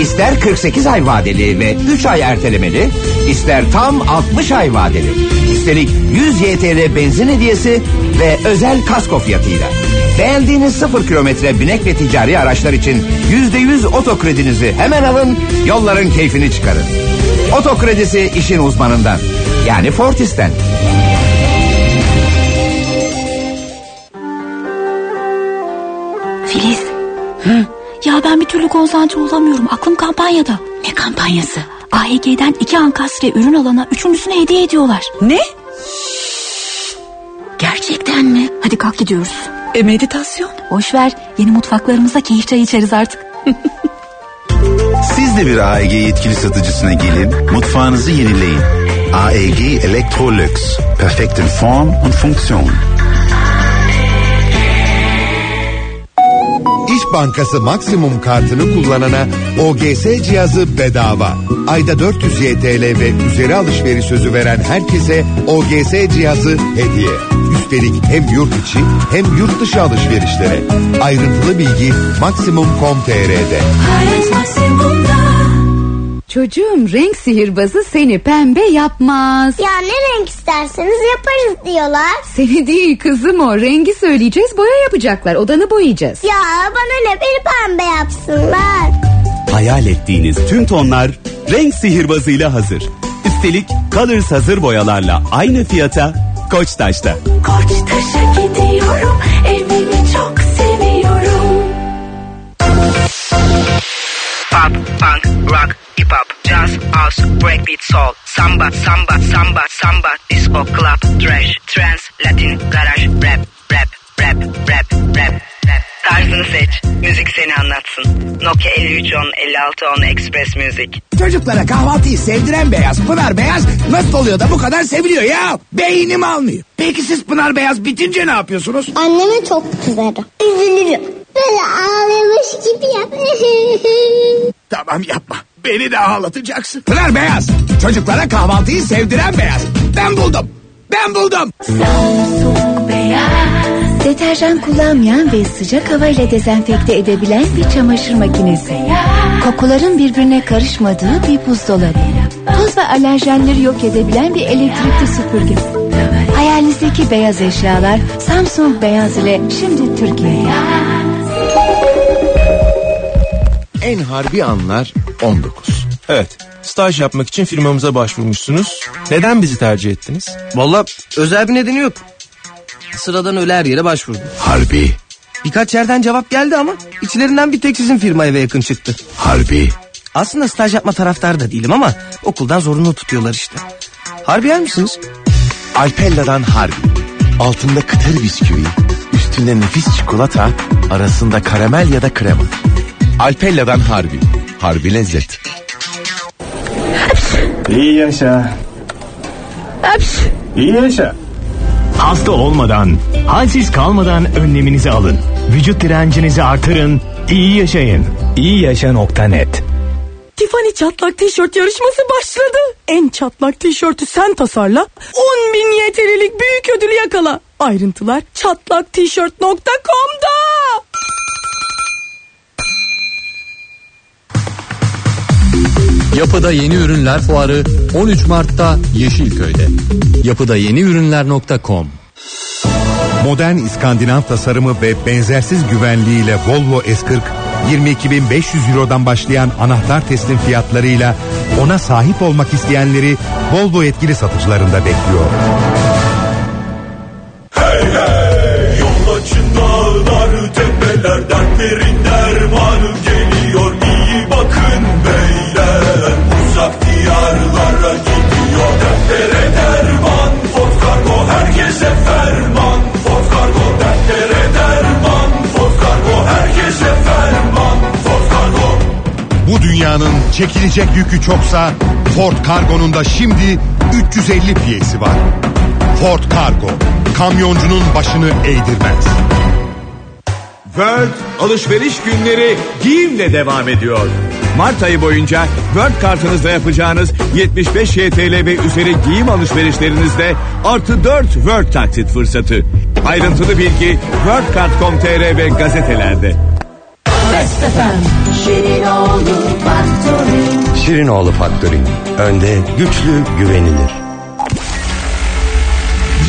İster 48 ay vadeli ve 3 ay ertelemeli, ister tam 60 ay vadeli. Üstelik 100 YTL benzin hediyesi ve özel kasko fiyatıyla. Beğendiğiniz sıfır kilometre binek ve ticari araçlar için %100 otokredinizi hemen alın, yolların keyfini çıkarın. Otokredisi işin uzmanından. Yani Fortis'ten. Filiz. Ya ben bir türlü konsantre olamıyorum. Aklım kampanyada. Ne kampanyası? AEG'den iki ankastre ürün alana üçüncüsünü hediye ediyorlar. Ne? Gerçekten mi? Hadi kalk gidiyoruz. E meditasyon? Boş ver. Yeni mutfaklarımızda keyif çayı içeriz artık. Siz de bir AEG yetkili satıcısına gelin, mutfağınızı yenileyin. AEG Electrolux. Perfekt in Form und Funktion. İş Bankası Maksimum kartını kullanana OGS cihazı bedava. Ayda 400 YTL ve üzeri alışveriş sözü veren herkese OGS cihazı hediye. Üstelik hem yurt içi hem yurt dışı alışverişlere. Ayrıntılı bilgi maksimum.com.tr'de. Çocuğum renk sihirbazı seni pembe yapmaz. Ya ne renk isterseniz yaparız diyorlar. Seni değil kızım o rengi söyleyeceğiz boya yapacaklar odanı boyayacağız. Ya bana ne beni pembe yapsınlar. Hayal ettiğiniz tüm tonlar renk sihirbazıyla hazır. Üstelik Colors hazır boyalarla aynı fiyata Koçtaş'ta. Koçtaş'a gidiyorum. Evimi çok seviyorum. Pop, punk, rock, hip hop, jazz, house, breakbeat, soul, samba, samba, samba, samba, disco, club, trash, trance, latin, garage, rap, rap, rap, rap, rap. Tarzını seç, müzik seni anlatsın. Nokia 5310, 5610 Express Music. Çocuklara kahvaltıyı sevdiren beyaz Pınar Beyaz nasıl oluyor da bu kadar seviliyor ya? Beynim almıyor. Peki siz Pınar Beyaz bitince ne yapıyorsunuz? Anneme çok kızarım. Üzülürüm. Böyle ağlamış gibi yap. Tamam yapma. Beni de ağlatacaksın. Pınar Beyaz. Çocuklara kahvaltıyı sevdiren beyaz. Ben buldum. Ben buldum. Deterjan kullanmayan ve sıcak havayla dezenfekte edebilen bir çamaşır makinesi. Kokuların birbirine karışmadığı bir buzdolabı. Toz ve alerjenleri yok edebilen bir elektrikli süpürge. Hayalinizdeki beyaz eşyalar Samsung Beyaz ile şimdi Türkiye'de. En harbi anlar 19. Evet. Staj yapmak için firmamıza başvurmuşsunuz. Neden bizi tercih ettiniz? Valla özel bir nedeni yok. Sıradan öyle her yere başvurdum. Harbi. Birkaç yerden cevap geldi ama içlerinden bir tek sizin firmaya ve yakın çıktı. Harbi. Aslında staj yapma taraftarı da değilim ama okuldan zorunlu tutuyorlar işte. Harbi yer misiniz? Alpella'dan Harbi. Altında kıtır bisküvi, üstünde nefis çikolata, arasında karamel ya da krema. Alpella'dan Harbi. Harbi lezzet. İyi yaşa. İyi yaşa. Hasta olmadan, halsiz kalmadan önleminizi alın. Vücut direncinizi artırın, iyi yaşayın. İyi yaşa.net Tiffany çatlak tişört yarışması başladı. En çatlak tişörtü sen tasarla. 10 bin YTL'lik büyük ödülü yakala. Ayrıntılar çatlaktişört.com'da. Yapıda Yeni Ürünler Fuarı 13 Mart'ta Yeşilköy'de. Yapıda yeni ürünler.com Modern İskandinav tasarımı ve benzersiz güvenliğiyle Volvo S40 22.500 Euro'dan başlayan anahtar teslim fiyatlarıyla ona sahip olmak isteyenleri Volvo yetkili satıcılarında bekliyor. Dünyanın çekilecek yükü çoksa Ford Cargo'nun da şimdi 350 piyesi var. Ford Cargo kamyoncunun başını eğdirmez. World alışveriş günleri giyimle devam ediyor. Mart ayı boyunca World kartınızda yapacağınız 75 YTL ve üzeri giyim alışverişlerinizde artı 4 World taksit fırsatı. Ayrıntılı bilgi worldcard.com.tr ve gazetelerde. Best Şirinoğlu Factory. Şirinoğlu. Önde, güçlü, güvenilir.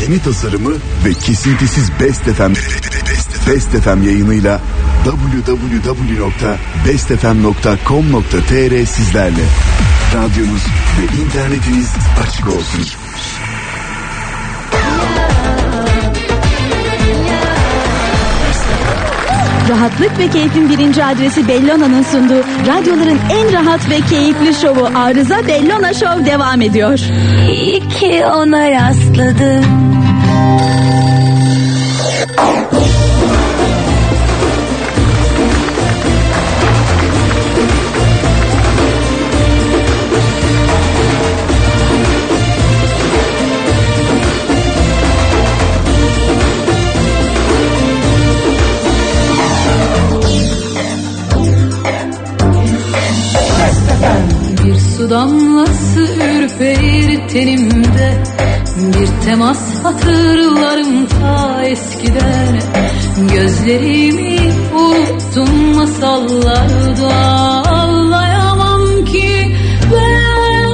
Yeni tasarımı ve kesintisiz Best FM, Best FM yayınıyla www.bestfm.com.tr sizlerle. Radyonuz ve internetiniz açık olsun. Rahatlık ve keyfin birinci adresi Bellona'nın sunduğu radyoların en rahat ve keyifli şovu Arıza Bellona Show devam ediyor. İyi ki ona rastladım. Su damlası ürperir tenimde. Bir temas hatırlarım ta eskiden. Gözlerimi unuttum masallarda Ağlayamam ki ben.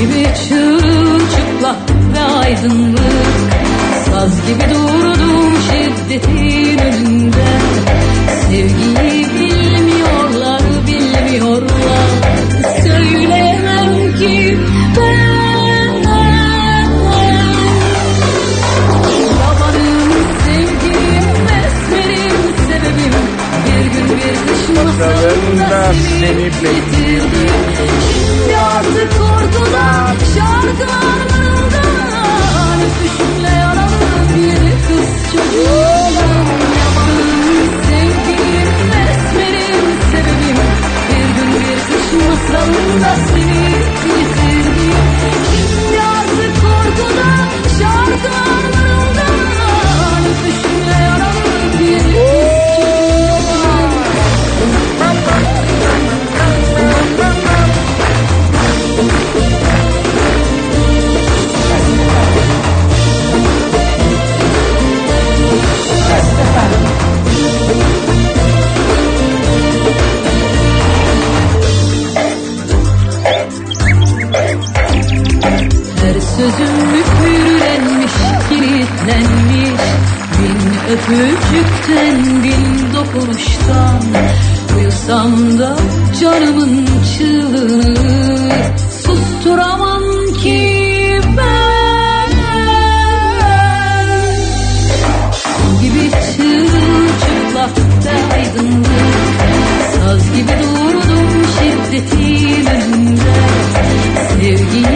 Gibi çırılçıplak ve aydınlık Saz gibi durdum şiddetin önünde. Sevgiyi masalında seni bitirdim Şimdi artık korkudan, şarkılar mırıldan Öpüşümle yaralı bir kız çocuğum öpücükten, bin dokunuştan Duysam da canımın çığlığını Susturamam ki ben. Gibi çırılçıplak ve aydınlık. Saz gibi durdum şiddetin önünde Sevgiyi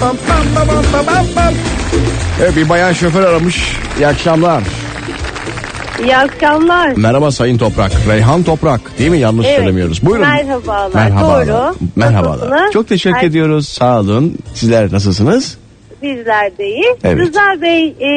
bam bam bam bam bam bam. Evet bir bayan şoför aramış. İyi akşamlar. İyi akşamlar. Merhaba Sayın Toprak. Reyhan Toprak değil mi? Yanlış Evet. söylemiyoruz. Buyurun. Merhabalar. Merhabalar. Doğru. Merhabalar. Nasılsınız? Çok teşekkür Ay- ediyoruz. Sağ olun. Sizler nasılsınız? Bizler de iyi. Evet. Rıza Bey e,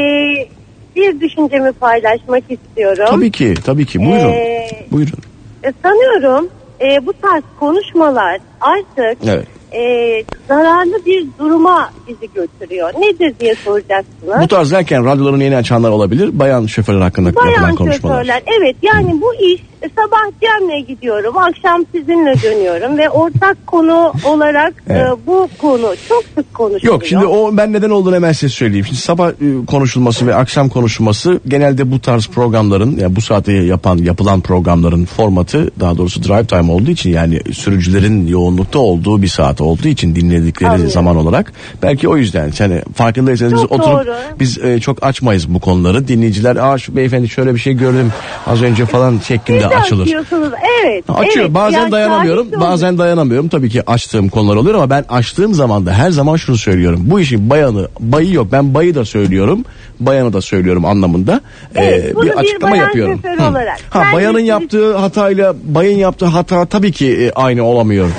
bir düşüncemi paylaşmak istiyorum. Tabii ki. Tabii ki. Buyurun. Ee, Buyurun. e, sanıyorum e, bu tarz konuşmalar artık Evet. E, zararlı bir duruma bizi götürüyor. Nedir diye soracaksınız. Bu tarz derken radyoların yeni açanlar olabilir. Bayan şoförler hakkında yapılan Bayan konuşmalar. şoförler evet yani bu iş e, sabah Cem'le gidiyorum akşam sizinle dönüyorum ve ortak konu olarak e, Evet. bu konu çok sık konuşuluyor. Yok şimdi o ben neden olduğunu hemen size söyleyeyim. Şimdi sabah e, konuşulması ve akşam konuşulması genelde bu tarz programların yani bu saate yapan yapılan programların formatı daha doğrusu drive time olduğu için yani sürücülerin yoğunlukta olduğu bir saat olduğu için dinledikleri Anlıyorum. zaman olarak belki o yüzden yani farkındaysanız biz Çok oturup doğru. biz e, çok açmayız bu konuları. Dinleyiciler aa şu beyefendi şöyle bir şey gördüm az önce falan şeklinde Siz de açılır. açıyorsunuz. Evet. Açıyor. evet. Bazen Yani dayanamıyorum. Bazen dayanamıyorum. Tabii ki açtığım konular oluyor ama ben açtığım zaman da her zaman şunu söylüyorum. Bu işin bayanı, bayı yok. Ben bayı da söylüyorum. Bayanı da söylüyorum anlamında. Evet, Ee, bir bir açıklama bayan yapıyorum. Hı. olarak. Ha, Ben bayanın de yaptığı hatayla bayın yaptığı hata tabii ki e, aynı olamıyor.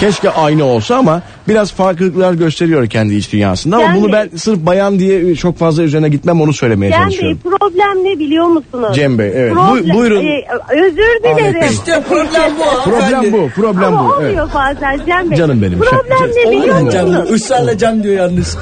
Keşke aynı olsa ama biraz farklılıklar gösteriyor kendi iç dünyasında. Ama bunu ben sırf bayan diye çok fazla üzerine gitmem onu söylemeye Cem Bey çalışıyorum. problem ne biliyor musunuz? Cem Bey, evet. Problem- Bu- buyurun. e, özür dilerim. Bey. problem bu Problem bu, problem Ama bu, oluyor bazen Cem Bey. Canım benim, Problem ne biliyor mu musunuz? canım? Israrla Cem diyor yalnız.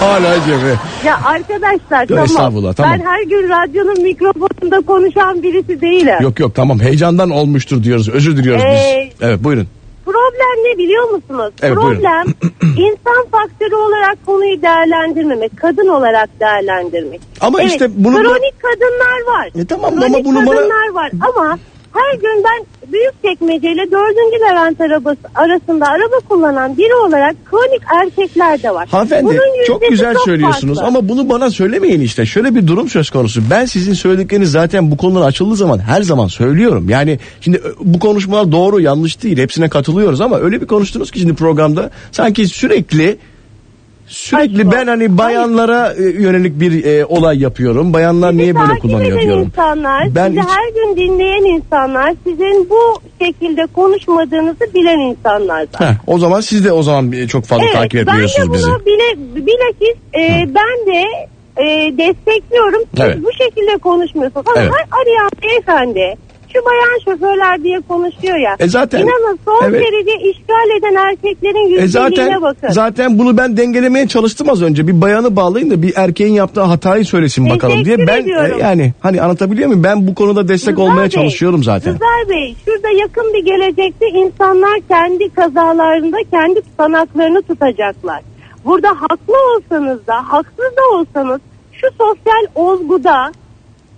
Hala Cem Bey. Ya arkadaşlar tamam. estağfurullah, tamam. Ben her gün radyonun mikrofonunda konuşan birisi değilim. Yok yok tamam heyecandan olmuştur diyoruz. Özür diliyoruz Ee, biz. Evet buyurun. Problem ne biliyor musunuz? Evet. Problem insan faktörü olarak konuyu değerlendirmemek, kadın olarak değerlendirmek. Ama evet, işte bunu kronik kadınlar var. E tamam, kronik ama bunu bana- kadınlar var ama her gün ben büyük çekmeceyle dördüncü Levent arabası arasında araba kullanan biri olarak kronik erkekler de var. Hanımefendi Bunun çok güzel çok söylüyorsunuz farklı. ama bunu bana söylemeyin işte. Şöyle bir durum söz konusu. Ben sizin söyledikleriniz zaten bu konular açıldığı zaman her zaman söylüyorum. Yani şimdi ö, bu konuşmalar doğru yanlış değil. Hepsine katılıyoruz ama öyle bir konuştunuz ki şimdi programda sanki sürekli sürekli ben hani bayanlara e, yönelik bir e, olay yapıyorum. Bayanlar niye böyle kullanıyor diyorum. insanlar, Ben sizi hiç- her gün dinleyen insanlar, sizin bu şekilde konuşmadığınızı bilen insanlardan. Heh, o zaman siz de o zaman bir- çok fazla takip etmiyorsunuz ben de bizi. bunu bile, bilakis e, ben de e, destekliyorum. Siz Evet. bu şekilde konuşmuyorsunuz. Ama Evet. her arayan beyefendi şu bayan şoförler diye konuşuyor ya. E zaten- İnanın son Evet. derece işgal eden erkeklerin E yüzdeliğine zaten bakın. zaten bunu ben dengelemeye çalıştım az önce. Bir bayanı bağlayın da bir erkeğin yaptığı hatayı söylesin bakalım diye. Teşekkür Ben ediyorum. e, yani hani anlatabiliyor muyum? Ben bu konuda destek Rıza olmaya Bey, çalışıyorum zaten. Rıza Bey şurada yakın bir gelecekte insanlar kendi kazalarında kendi tutanaklarını tutacaklar. Burada haklı olsanız da haksız da olsanız şu sosyal olguda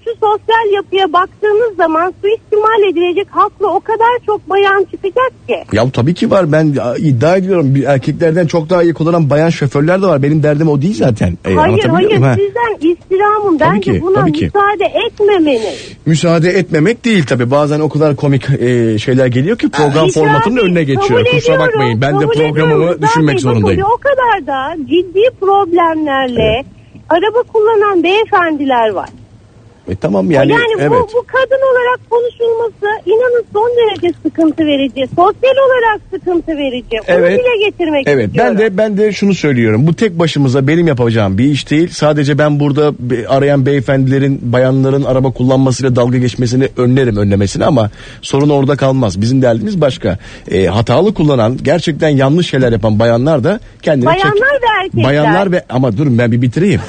şu sosyal yapıya baktığınız zaman suistimal edilecek haklı o kadar çok bayan çıkacak ki. Ya tabii ki var. Ben iddia ediyorum. Bir erkeklerden çok daha iyi kullanan bayan şoförler de var. Benim derdim o değil zaten. E, hayır hayır? Ha. sizden istirhamım Tabii bence ki, buna müsaade etmemeniz. Müsaade etmemek değil tabii. Bazen o kadar komik e, şeyler geliyor ki program Rica formatının önüne geçiyor. Kusura ediyorum, bakmayın. Ben de ediyorum. programımı Rıza düşünmek Bey, zorundayım. bakın, O kadar da ciddi problemlerle araba kullanan beyefendiler var. E, tamam yani, yani evet. bu, bu kadın olarak konuşulması inanın son derece sıkıntı verici. Sosyal olarak sıkıntı verici. Onu Evet. bile getirmek Evet istiyorum. ben de ben de şunu söylüyorum. Bu tek başımıza benim yapacağım bir iş değil. Sadece ben burada arayan beyefendilerin, bayanların araba kullanmasıyla dalga geçmesini önlerim önlemesini ama sorun orada kalmaz. Bizim derdimiz başka. E, hatalı kullanan, gerçekten yanlış şeyler yapan bayanlar da kendini Bayanlar çek. ve erkekler. Bayanlar ve ama durun ben bir bitireyim.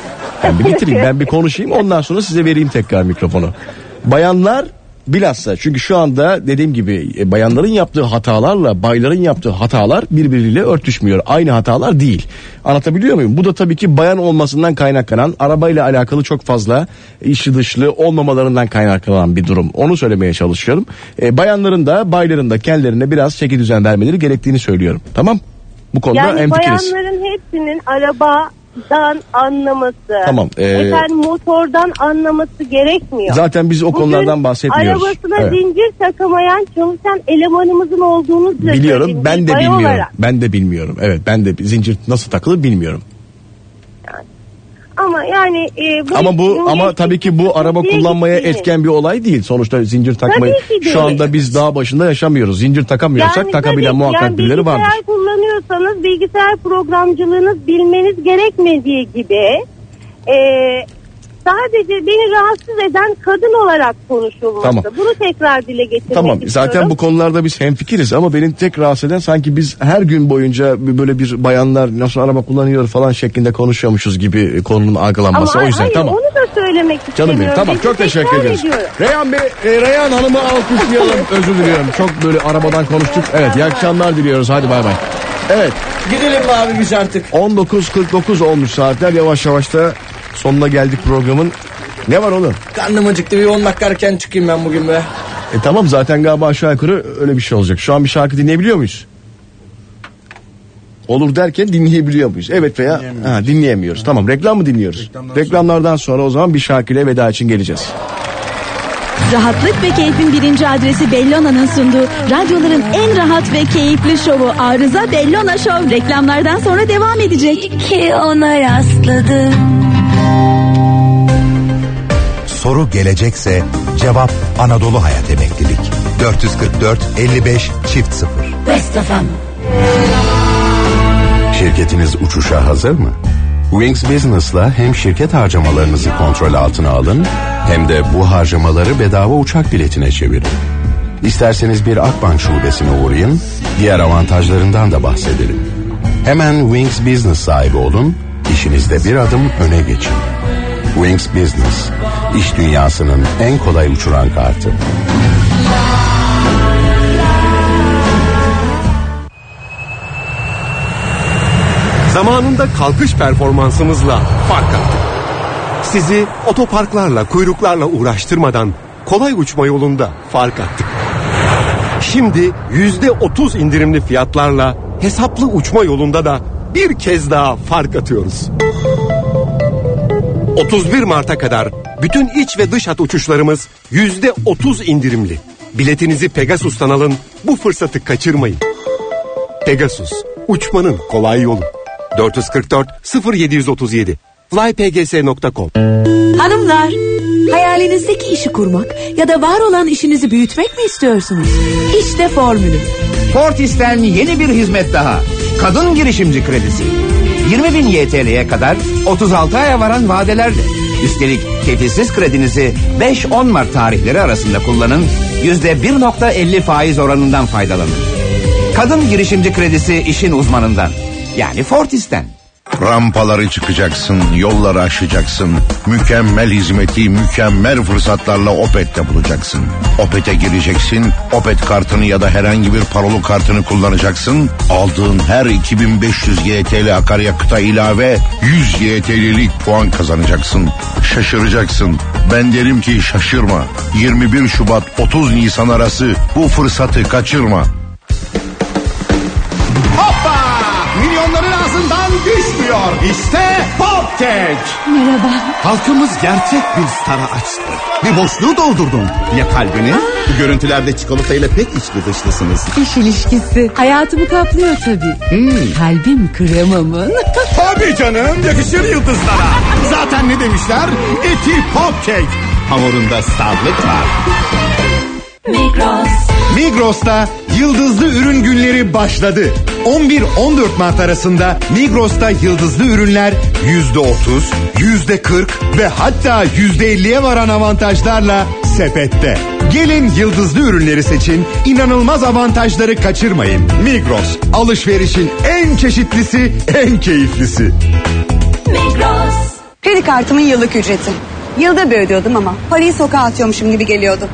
Ben bir bitireyim. ben bir konuşayım. Ondan sonra size vereyim tekrar mikrofonu. Bayanlar bilhassa çünkü şu anda dediğim gibi e, bayanların yaptığı hatalarla bayların yaptığı hatalar birbiriyle örtüşmüyor. Aynı hatalar değil. Anlatabiliyor muyum? Bu da tabii ki bayan olmasından kaynaklanan arabayla alakalı çok fazla işi dışlı olmamalarından kaynaklanan bir durum. Onu söylemeye çalışıyorum. E, bayanların da bayların da kendilerine biraz çeki düzen vermeleri gerektiğini söylüyorum. Tamam? Bu konuda yani hemfikiriz. bayanların hepsinin arabadan anlaması, Tamam, ee, efendim motordan anlaması gerekmiyor. Zaten biz o Bugün konulardan bahsetmiyoruz. arabasına Evet. zincir takamayan çalışan elemanımızın olduğunu Biliyorum ben de bilmiyorum. olarak. Ben de bilmiyorum. Evet ben de zincir nasıl takılır bilmiyorum. Ama yani e, bu Ama bu ama tabii ki bu araba kullanmaya gittiğini- etken bir olay değil. Sonuçta zincir takmayı Tabii ki şu değil. anda biz dağ başında yaşamıyoruz. Zincir takamıyorsak Yani takabilen tabii, muhakkak yani birileri vardır. Bilgisayar kullanıyorsanız bilgisayar programcılığınız bilmeniz gerekmediği gibi e, sadece beni rahatsız eden kadın olarak konuşulması. Tamam. Bunu tekrar dile getirmek Tamam istiyorum. zaten bu konularda biz hemfikiriz ama benim tek rahatsız eden sanki biz her gün boyunca böyle bir bayanlar nasıl araba kullanıyor falan şeklinde konuşuyormuşuz gibi konunun algılanması. Ama o yüzden hayır, tamam. onu da söylemek Canım istemiyorum. benim tamam Peki, çok teşekkür ederiz. ediyorum. Reyhan Bey, e, Reyhan Hanım'ı alkışlayalım. Özür diliyorum. Çok böyle arabadan konuştuk. Evet iyi akşamlar diliyoruz. Hadi bay bay. Evet. Gidelim mi abi biz artık? 19.49 olmuş saatler. Yavaş yavaş da sonuna geldik programın. Ne var oğlum? Karnım acıktı bir 10 dakika erken çıkayım ben bugün be. E tamam zaten galiba aşağı yukarı öyle bir şey olacak. Şu an bir şarkı dinleyebiliyor muyuz? Olur derken dinleyebiliyor muyuz? Evet veya ha, dinleyemiyoruz. Tamam reklam mı dinliyoruz? Reklamlardan sonra o zaman bir şarkıyla veda için geleceğiz. Rahatlık ve keyfin birinci adresi Bellona'nın sunduğu radyoların en rahat ve keyifli şovu Arıza Bellona Show reklamlardan sonra devam edecek. Ki ona rastladım. Soru gelecekse cevap Anadolu Hayat Emeklilik. 444 55 çift 0. Best FM. Şirketiniz uçuşa hazır mı? Wings Business'la hem şirket harcamalarınızı kontrol altına alın hem de bu harcamaları bedava uçak biletine çevirin. İsterseniz bir Akbank şubesine uğrayın, diğer avantajlarından da bahsedelim. Hemen Wings Business sahibi olun, işinizde bir adım öne geçin. Wings Business, iş dünyasının en kolay uçuran kartı. Zamanında kalkış performansımızla fark attık. Sizi otoparklarla, kuyruklarla uğraştırmadan kolay uçma yolunda fark attık. Şimdi yüzde otuz indirimli fiyatlarla hesaplı uçma yolunda da bir kez daha fark atıyoruz. 31 Mart'a kadar bütün iç ve dış hat uçuşlarımız yüzde otuz indirimli. Biletinizi Pegasus'tan alın, bu fırsatı kaçırmayın. Pegasus, uçmanın kolay yolu. 444 0737 flypgs.com Hanımlar, hayalinizdeki işi kurmak ya da var olan işinizi büyütmek mi istiyorsunuz? İşte formülü. Fortis'ten yeni bir hizmet daha. Kadın girişimci kredisi. 20 bin YTL'ye kadar 36 aya varan vadelerle. Üstelik kefilsiz kredinizi 5-10 Mart tarihleri arasında kullanın. %1.50 faiz oranından faydalanın. Kadın girişimci kredisi işin uzmanından. Yani Fortis'ten. Rampaları çıkacaksın, yolları aşacaksın. Mükemmel hizmeti, mükemmel fırsatlarla Opet'te bulacaksın. Opet'e gireceksin, Opet kartını ya da herhangi bir parolu kartını kullanacaksın. Aldığın her 2500 YTL akaryakıta ilave 100 YTL'lik puan kazanacaksın. Şaşıracaksın. Ben derim ki şaşırma. 21 Şubat 30 Nisan arası bu fırsatı kaçırma. Düşmüyor. İşte Popkek. Merhaba. Halkımız gerçek bir stara açtı. Bir boşluğu doldurdum. Ya kalbini? Bu görüntülerde çikolatayla pek içli dışlısınız. İş ilişkisi hayatımı kaplıyor tabii. Kalbim kremamın. Tabii canım yakışır yıldızlara. Zaten ne demişler? Eti Popkek. Hamurunda sağlık var. Migros. Migros'ta yıldızlı ürün günleri başladı. 11-14 Mart arasında Migros'ta yıldızlı ürünler %30, %40 ve hatta %50'ye varan avantajlarla sepette. Gelin yıldızlı ürünleri seçin, inanılmaz avantajları kaçırmayın. Migros, alışverişin en çeşitlisi, en keyiflisi. Migros. Kredi kartımın yıllık ücreti. Yılda bir ödüyordum ama parayı sokağa atıyormuşum gibi geliyordu.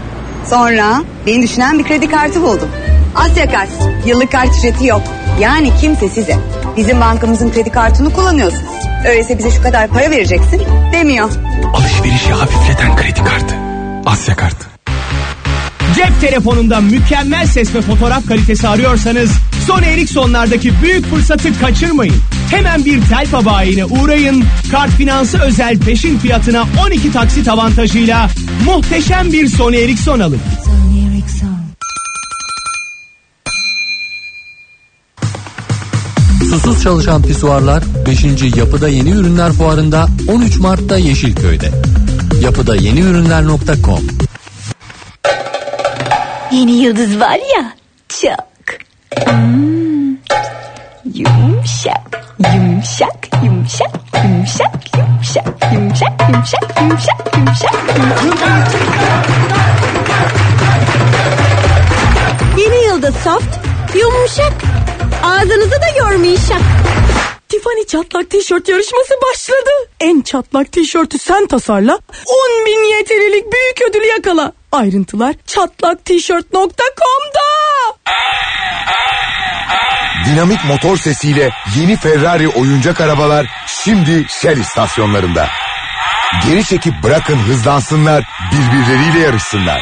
Sonra beni düşünen bir kredi kartı buldum. Asya Kart. Yıllık kart ücreti yok. Yani kimse size bizim bankamızın kredi kartını kullanıyorsunuz. Öyleyse bize şu kadar para vereceksin demiyor. Alışverişi hafifleten kredi kartı. Asya Kart. Cep telefonunda mükemmel ses ve fotoğraf kalitesi arıyorsanız Sony Ericsson'lardaki büyük fırsatı kaçırmayın. Hemen bir Telfa bayine uğrayın. Kart finansı özel peşin fiyatına 12 taksit avantajıyla muhteşem bir Sony Ericsson alın. Susuz çalışan pisuarlar 5. Yapıda Yeni Ürünler Fuarı'nda 13 Mart'ta Yeşilköy'de. Yapıda yeni ürünler.com Yeni yıldız var ya çok. Hmm. Yumuşak, yumuşak, yumuşak, yumuşak, yumuşak, yumuşak, yumuşak, yumuşak, yumuşak, Yeni yılda soft, yumuşak. Ağzınızı da yormayacak. Tiffany çatlak tişört yarışması başladı. En çatlak tişörtü sen tasarla. 10 bin YTL'lik büyük ödülü yakala. Ayrıntılar çatlaktişört.com'da. Dinamik motor sesiyle yeni Ferrari oyuncak arabalar şimdi Shell istasyonlarında. Geri çekip bırakın hızlansınlar, birbirleriyle yarışsınlar.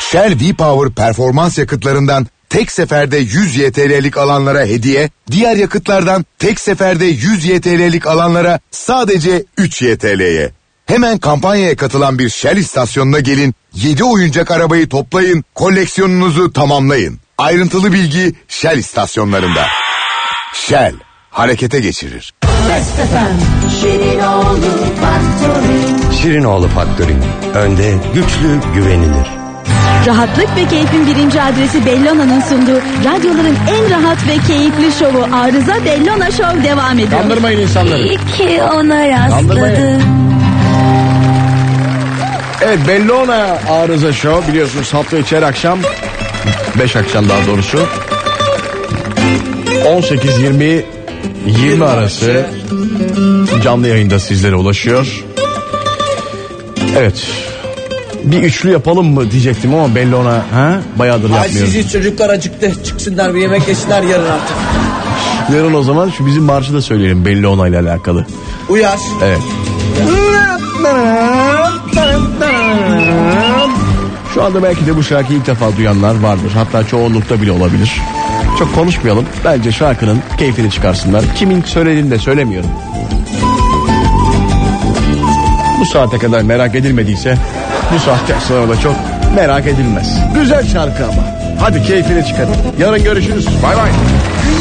Shell V-Power performans yakıtlarından tek seferde 100 YTL'lik alanlara hediye, diğer yakıtlardan tek seferde 100 YTL'lik alanlara sadece 3 YTL'ye. Hemen kampanyaya katılan bir Shell istasyonuna gelin, 7 oyuncak arabayı toplayın, koleksiyonunuzu tamamlayın. Ayrıntılı bilgi Shell istasyonlarında. Shell, harekete geçirir. Şirinoğlu Factoring. Önde, güçlü, güvenilir. Rahatlık ve keyfin birinci adresi Bellona'nın sunduğu radyoların en rahat ve keyifli şovu Arıza Bellona Show devam ediyor. Kandırmayın insanları. İyi ki ona rastladım. Evet Bellona Arıza Show biliyorsunuz hafta içi her akşam 5 akşam daha doğrusu 18-20 20 arası canlı yayında sizlere ulaşıyor. Evet. Bir üçlü yapalım mı diyecektim ama Bellona ha bayağıdır Ay yapmıyoruz. sizi çocuklar acıktı. Çıksınlar bir yemek yesinler yarın artık. Yarın o zaman şu bizim marşı da söyleyelim Bellona ile alakalı. Uyar. Evet. Şu anda belki de bu şarkıyı ilk defa duyanlar vardır. Hatta çoğunlukta bile olabilir. Çok konuşmayalım. Bence şarkının keyfini çıkarsınlar. Kimin söylediğini de söylemiyorum. Bu saate kadar merak edilmediyse bu saatten sonra da çok merak edilmez. Güzel şarkı ama. Hadi keyfini çıkarın. Yarın görüşürüz. Bay bay.